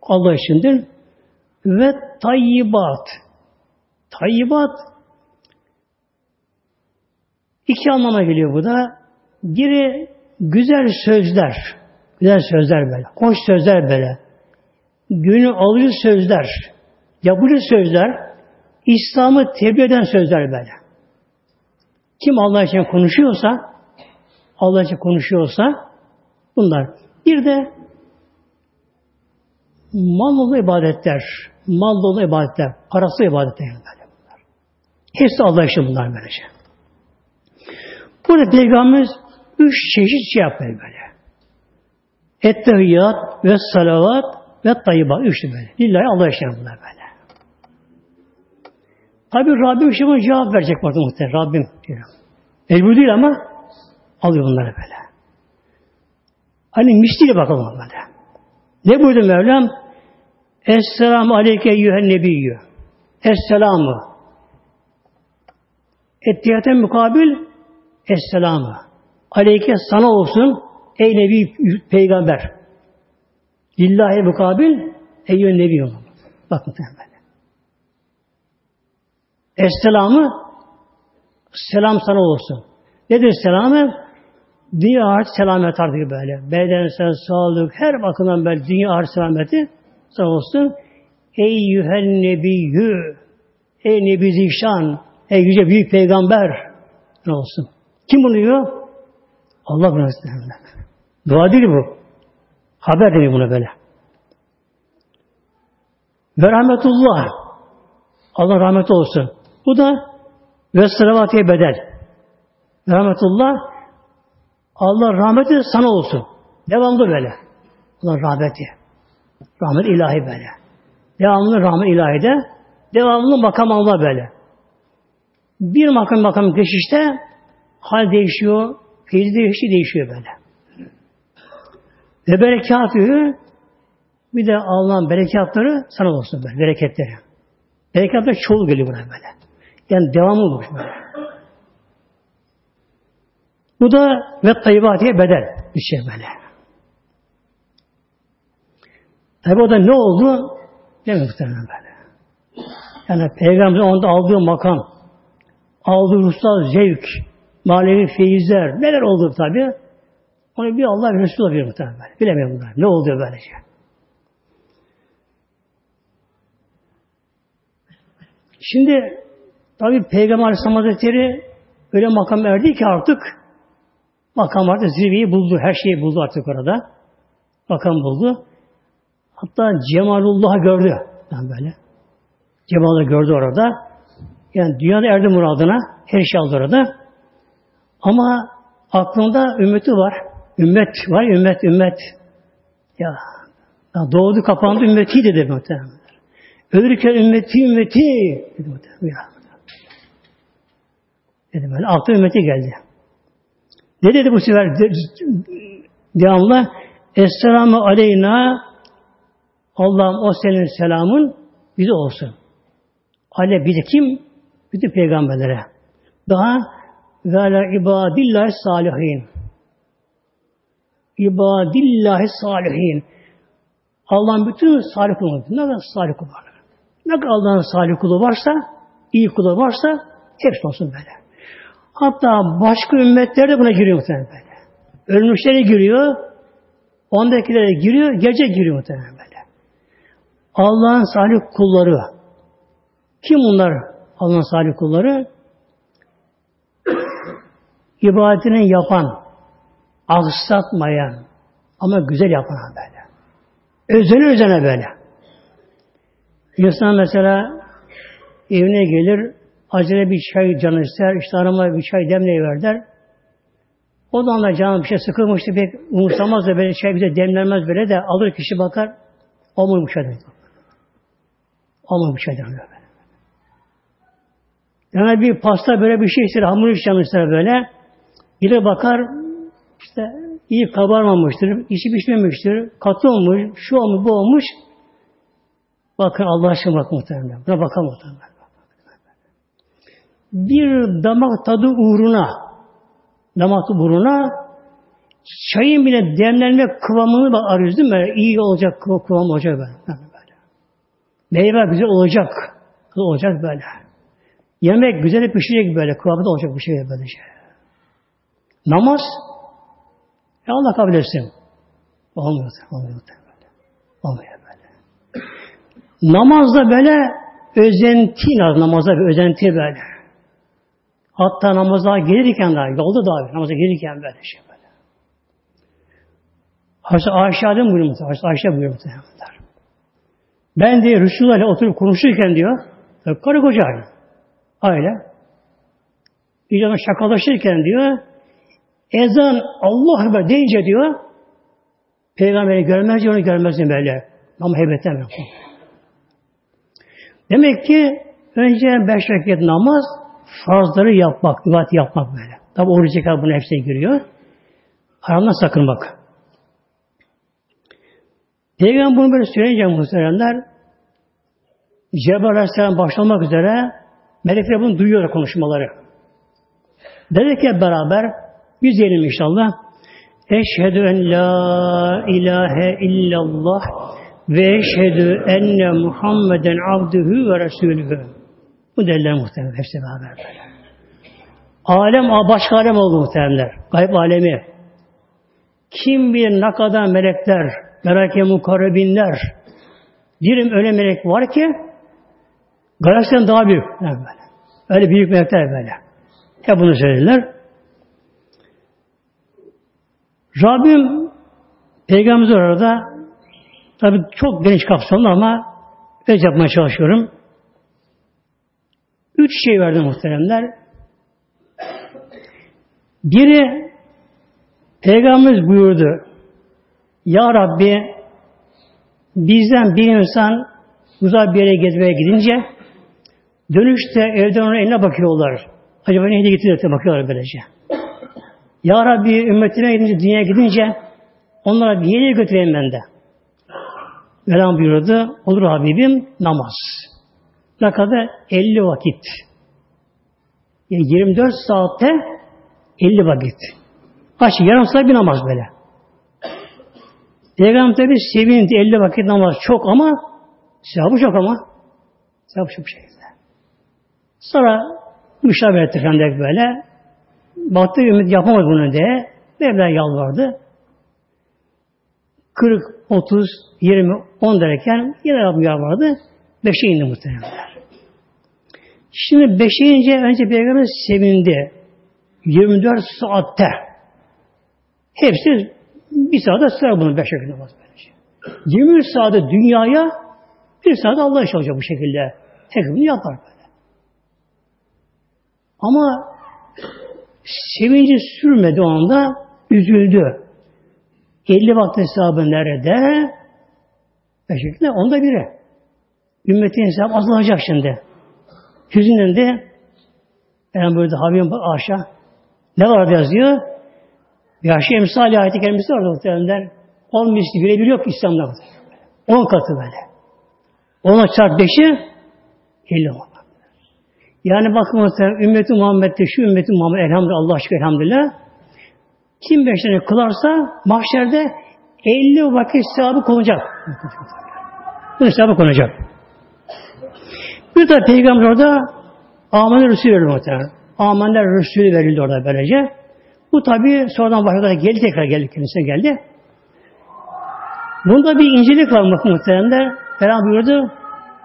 Allah içindir. Ve tayyibat. Tayyibat iki anlama geliyor bu da. Biri güzel sözler. Güzel sözler böyle. Hoş sözler böyle. Günü alıcı sözler. Yapıcı sözler. İslam'ı tebliğ eden sözler böyle. Kim Allah için konuşuyorsa, Allah için konuşuyorsa bunlar. Bir de mal dolu ibadetler, mal dolu ibadetler, parası ibadetler böyle bunlar. Hepsi Allah için bunlar böylece. Burada Peygamberimiz üç çeşit şey yapıyor böyle. Ettehiyyat ve salavat ve tayyibat. Üçtü böyle. Lillahi Allah için bunlar böyle. Tabi Rabbim şimdi cevap verecek bakın muhtemelen. Rabbim diyor. Mecbur değil ama alıyor bunları böyle. Hani misliyle bakalım böyle. Ne buyurdu Mevlam? Esselamu aleyke eyyühen nebiyyü. Esselamu. Ettiyaten mukabil Esselamı. Aleyke sana olsun ey Nebi Peygamber. Lillahi mukabil eyyün Nebi olun. Bak muhtemelen böyle. Esselamı selam sana olsun. Nedir selamı? Dünya artı selamet artık böyle. Bedensel, sağlık, her bakımdan böyle dünya artı selameti sana olsun. Ey yühel nebiyyü, ey nebi zişan, ey yüce büyük peygamber ne olsun. Kim bunu diyor? Allah bunu Dua değil bu. Haber deniyor buna böyle. Ve rahmetullah. Allah rahmeti olsun. Bu da ve sıravatiye bedel. Rahmetullah Allah rahmeti sana olsun. Devamlı böyle. Allah rahmeti. Rahmet ilahi böyle. Devamlı rahmet ilahi de devamlı makam Allah böyle. Bir makam makam geçişte hal değişiyor, feyzi değişiyor, değişiyor böyle. Ve berekatü bir de Allah'ın berekatları sana olsun böyle, bereketleri. Berekatlar çoğul geliyor buna böyle. Yani devamı böyle. Bu da ve tayyibatiye bedel bir şey böyle. Tabi o da ne oldu? Ne muhtemelen böyle. Yani Peygamberin onda aldığı makam, aldığı ruhsal zevk, manevi feyizler, neler oldu tabi. Onu bir Allah Resulü bir muhtemelen böyle. Bilemiyorum bunlar. Ne oldu böylece? Şimdi tabi Peygamber Aleyhisselam Hazretleri öyle makam erdi ki artık makam artık zirveyi buldu. Her şeyi buldu artık orada. Makam buldu. Hatta Cemalullah'ı gördü. Yani böyle. Cemal'ı gördü orada. Yani dünyada erdi muradına. Her şey aldı orada. Ama aklında ümmeti var. Ümmet var. Ümmet, ümmet. Ya, ya doğdu kapandı ümmeti dedi muhtemelen. Ölürken ümmeti, ümmeti dedi muhtemelen. Dedi böyle. Aklı ümmeti geldi. Ne dedi bu sefer? Devamlı Esselamu aleyna Allah'ım o senin selamın bize olsun. Ale bize kim? Bütün peygamberlere. Daha ve ala ibadillahi salihin. İbadillahi salihin. Allah'ın bütün salih kulu. Ne kadar salih kulu var? Ne kadar Allah'ın salih kulu varsa, iyi kulu varsa hepsi olsun böyle. Hatta başka ümmetler de buna giriyor muhtemelen böyle. Ölmüşlere giriyor, ondakilere giriyor, gece giriyor muhtemelen böyle. Allah'ın salih kulları. Kim bunlar Allah'ın salih kulları? İbadetini yapan, aksatmayan ama güzel yapan böyle. Özene özene böyle. İnsan mesela evine gelir, acele bir çay canı ister, işte arama bir çay demleyiver der. O da anda canım bir şey sıkılmıştı, pek umursamaz da böyle çay bize demlenmez böyle de alır kişi bakar, olmamış çay Olmamış çay böyle. Yani bir pasta böyle bir şey ister, hamur iş canı böyle. Biri bakar, işte iyi kabarmamıştır, içi pişmemiştir, katı olmuş, şu olmuş, bu olmuş. Bakın Allah aşkına bak muhtemelen. Buna bakar muhtemelen bir damak tadı uğruna damak tadı uğruna çayın bile demlenme kıvamını arıyoruz değil mi? İyi olacak kıvam, olacak böyle. Meyve güzel olacak. Olacak böyle. Yemek güzel pişecek böyle. Kıvamı da olacak bu şey böyle şey. Namaz ya Allah kabul etsin. Olmuyor. Olmuyor böyle. Olmuyor böyle. Namazda böyle özenti lazım. Namazda bir özenti böyle. Hatta namaza gelirken daha, yolda daha namaza gelirken böyle şey böyle. Hazreti Ayşe Adem buyuruyor Hazreti Ayşe muhtemelen. Ben de Resulullah ile oturup konuşurken diyor, karı koca aynı. Aile. Zaman şakalaşırken diyor, ezan Allah Ekber deyince diyor, peygamberi görmez onu görmezsin böyle. Ama heybetten. Demek ki önce beş vakit namaz, farzları yapmak, ibadet yapmak böyle. Tabi oruç zekat bunun hepsine giriyor. Haramdan sakınmak. Peygamber bunu böyle söyleyince muhteremler Cebrail Aleyhisselam başlamak üzere melekler bunu duyuyor konuşmaları. Dedik ya beraber biz diyelim inşallah. Eşhedü en la ilahe illallah ve eşhedü enne Muhammeden abdühü ve resulühü. Bu derler muhtemelen hepsi beraber böyle. Alem, başka alem oldu muhtemelen. Gayb alemi. Kim bilir ne kadar melekler, meleke mukarrebinler, birim öyle melek var ki galaksiden daha büyük. Yani böyle. Öyle büyük melekler böyle. Hep bunu söylediler. Rabbim Peygamberimiz orada tabi çok geniş kapsamlı ama öz yapmaya çalışıyorum. Üç şey verdi muhteremler. Biri Peygamberimiz buyurdu. Ya Rabbi bizden bir insan uzak bir yere gezmeye gidince dönüşte evden ona eline bakıyorlar. Acaba neydi getiriyor bakıyorlar böylece. Ya Rabbi ümmetine gidince, dünyaya gidince onlara bir yere götüreyim ben de. Mevlam buyurdu. Olur Habibim namaz. Ne kadar? 50 vakit. Yani 24 saatte 50 vakit. Kaç? Yarım saat bir namaz böyle. Peygamber tabi sevindi 50 vakit namaz çok ama sevabı çok ama sevabı çok şekilde. Sonra müşavir etti böyle. Baktı ümit yapamadı bunu diye. Mevla yalvardı. 40, 30, 20, 10 derken yine Rabbim yalvardı. 5'e indi muhtemelen. Şimdi 5'e ince önce Peygamber sevindi. 24 saatte. Hepsi bir saatte sıra bunu beş vakit namaz böylece. 20 saatte dünyaya bir saat Allah iş olacak bu şekilde. Hepsini yapar böyle. Ama sevinci sürmedi o anda üzüldü. 50 vakti hesabı nerede? Beş şekilde onda biri. Ümmetin hesabı azalacak şimdi. Hüzünlendi. Ben burada Habibim aşağı. Ne var yazıyor? Yaşlı emsali ayeti kerimesi var muhtemelen. On misli birebir yok İslam'da. On katı böyle. Ona çarp beşi elli on. Yani bakın muhtemelen ümmeti Muhammed'de şu ümmeti Muhammed elhamdülillah Allah aşkına elhamdülillah kim beşlerini kılarsa mahşerde elli vakit sevabı konacak. Bu sevabı konacak. Bir de peygamber orada Amener Resulü verildi muhtemelen. Amener Resulü verildi orada böylece. Bu tabi sonradan başladı geldi tekrar geldi kendisine geldi. Bunda bir incelik var muhtemelen. Ferah buyurdu.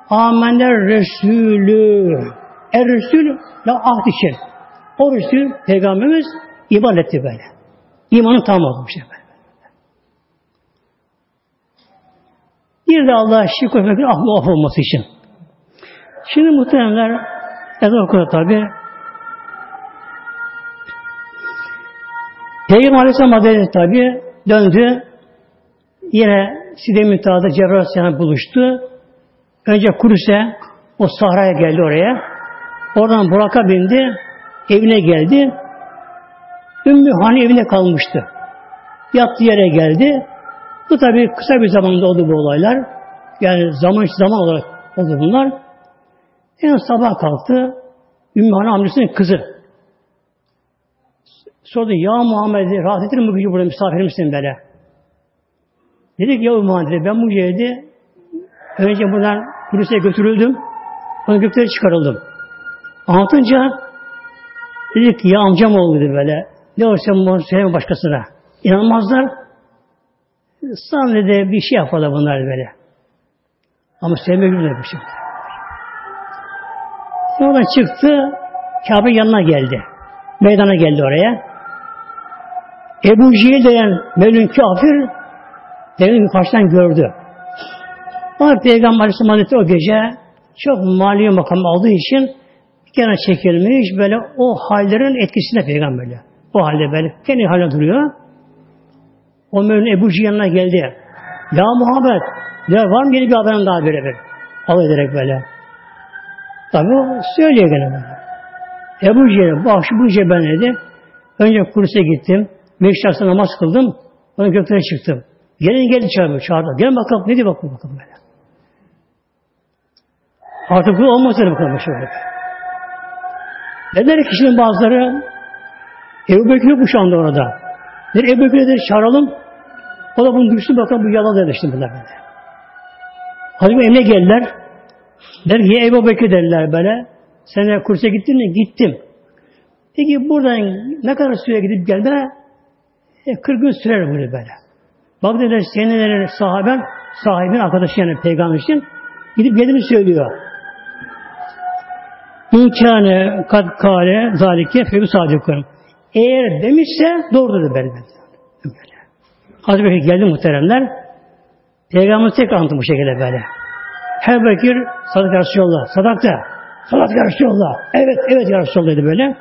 Amener Resulü. Er Resul la ahd için. O Resul Peygamberimiz iman etti böyle. İmanı tam olmuş böyle. Bir de Allah şirk koymak ahlı af olması için. Şimdi muhtemelenler ezan okudu tabi. Peygamber Aleyhisselam Hazretleri tabi döndü. Yine Side Müntaha'da Cebrail buluştu. Önce Kudüs'e, o sahraya geldi oraya. Oradan Burak'a bindi. Evine geldi. Ümmü Hani evine kalmıştı. Yattığı yere geldi. Bu tabi kısa bir zamanda oldu bu olaylar. Yani zaman zaman olarak oldu bunlar. En sabah kalktı. Ümmü Hani amcasının kızı. Sordu ya Muhammed rahat eder mi bugün burada misafir misin böyle? Dedik ya Muhammed ben bu yerde önce buradan Kudüs'e götürüldüm. Sonra göklere çıkarıldım. Anlatınca dedik ya amcam oldu dedi böyle. Ne olursa söyleme başkasına. İnanmazlar. Sana dedi bir şey yaparlar bunlar böyle. Ama sevme gibi bir şey. Oradan çıktı. Kabe yanına geldi. Meydana geldi oraya. Ebu Cehil denen Mevlün kafir devin karşıdan gördü. Ama Peygamber Aleyhisselam Hazretleri o gece çok mali makam aldığı için bir kenara çekilmiş böyle o hallerin etkisinde peygamberle. O halde böyle kendi haline duruyor. O Mevlün Ebu Cehil yanına geldi. Ya Muhammed ya var mı yeni bir haberin daha böyle bir? Al ederek böyle. Tabi o söylüyor gene böyle. Ebu Cehil bu akşam bu gece ben dedi. Önce Kudüs'e gittim. Meşrasında namaz kıldım. Sonra göklere çıktım. Gelin geldi çağırdı. Çağırdı. Gel bakalım. Ne diye bakalım bakalım böyle. Artık bu olmaz öyle bakalım şöyle. Dediler kişinin bazıları Ebu Bekir yok şu anda orada. Der Ebu Bekir'e der çağıralım. O da bunu düştü bakalım bu yalan dedi şimdi böyle. Hazreti emine geldiler. Der ki Ebu Bekir derler böyle. Sen de kursa gittin mi? Gittim. Peki buradan ne kadar süre gidip geldi? E, 40 gün sürer böyle böyle. Bak dediler senin sahaben, sahibin arkadaşı yani peygamber için gidip geldiğini söylüyor. İmkâne kad kâle zâlike fevü sadikun. Eğer demişse doğrudur böyle. böyle. Hazreti Bekir geldi muhteremler. Peygamber tek anlattı bu şekilde böyle. Her Bekir sadak ya Resulallah. Sadak da. Sadak ya Resulallah. Evet, evet ya Resulallah dedi böyle.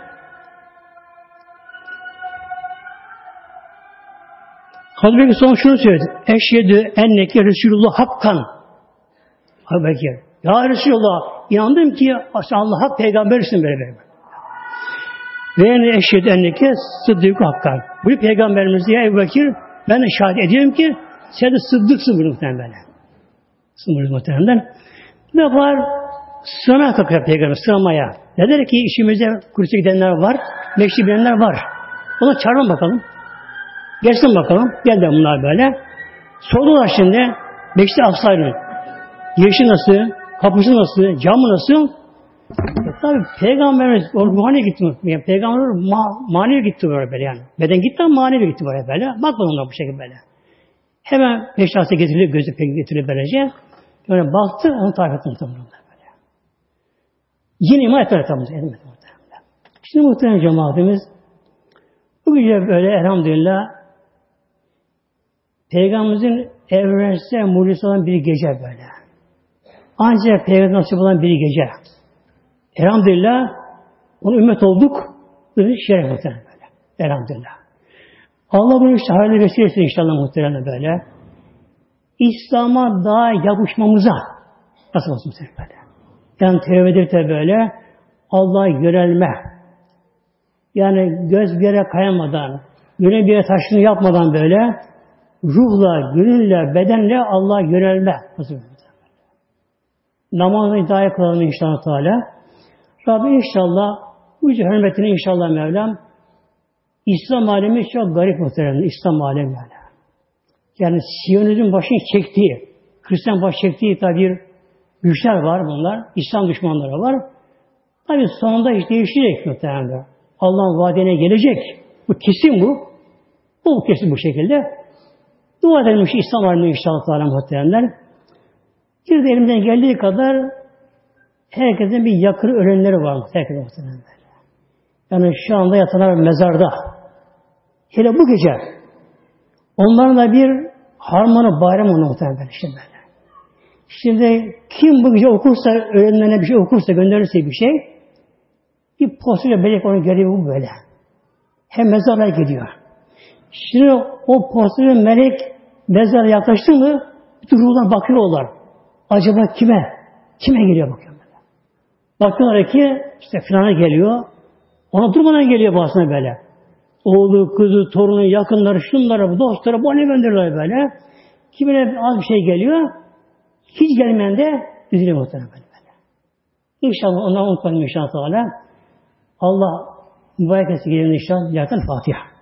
Hazreti Bekir sonra şunu söyledi. Eşhedü enneke Resulullah hakkan. Hazreti Bekir. Ya Resulullah inandım ki Allah hak peygambersin böyle böyle. Ve ene eşhedü enneke sıddık hakkan. Bu peygamberimiz diye Ebu Bekir ben şahit ediyorum ki sen de sıddıksın bunu muhtemelen. Sınırız muhtemelen. Ne var? Sınama kalkıyor peygamber sınamaya. Ne der ki işimize kursa gidenler var, meşri bilenler var. Ona çağırın bakalım. Gelsin bakalım. Geldi bunlar böyle. Sordular şimdi. Beşli Afsar'ın. Girişi nasıl? Kapısı nasıl? Camı nasıl? E, tabi Peygamberimiz ruhani gitti. Yani Peygamber ma manevi gitti böyle, böyle yani. Beden gitti ama manevi gitti böyle böyle. Bakmadı onlar bu şekilde böyle. Hemen Beşiktaş'a getiriliyor, gözü pek getiriliyor böylece. Böyle baktı, onu tarif etti muhtemelen böyle. Yine iman etmedi muhtemelen. Şimdi muhtemelen cemaatimiz bu gece böyle elhamdülillah Peygamberimizin evrensel mucizesi olan bir gece böyle. Ancak Peygamber nasip olan bir gece. Elhamdülillah onu ümmet olduk. Böyle şeref muhtemelen böyle. Elhamdülillah. Allah bunu işte hayırlı vesile etsin inşallah muhtemelen böyle. İslam'a daha yapışmamıza nasıl olsun muhtemelen böyle. Yani tevbe edip de böyle Allah'a yönelme. Yani göz bir yere kayamadan, gönül bir yere taşını yapmadan böyle ruhla, gönülle, bedenle Allah'a yönelme. Nasıl Namazını iddia kılalım inşallah Teala. Rabbim inşallah bu hürmetine inşallah Mevlam İslam alemi çok garip muhtemelen. İslam alemi böyle. Yani Siyonizm başını çektiği, Hristiyan baş çektiği tabi güçler var bunlar. İslam düşmanları var. Tabi sonunda iş değişecek muhtemelen. Allah'ın vaadine gelecek. Bu kesin bu. Bu kesin bu şekilde. Dua edelim İslam alemine inşallah Teala muhteremler. Bir de elimden geldiği kadar herkesin bir yakın ölenleri var. Herkesin muhtemelen Yani şu anda yatanlar mezarda. Hele bu gece onların da bir harmanı bayram onu muhtemelen şimdi böyle. Şimdi kim bu gece okursa, ölenlerine bir şey okursa, gönderirse bir şey, bir postuyla melek onu görüyor bu böyle. Hem mezarlara gidiyor. Şimdi o postuyla melek mezara yaklaştı mı, ruhlar bakıyorlar. Acaba kime? Kime geliyor bakıyor böyle. Bakıyorlar ki işte filana geliyor. Ona durmadan geliyor bazısına böyle. Oğlu, kızı, torunu, yakınları, şunları, dostları, bu ne gönderiyorlar böyle. Kimine az bir şey geliyor. Hiç gelmeyen de üzülüyor muhtemelen böyle. İnşallah ondan unutmayalım inşallah. Allah mübarek etsin inşallah. Yakın Fatiha.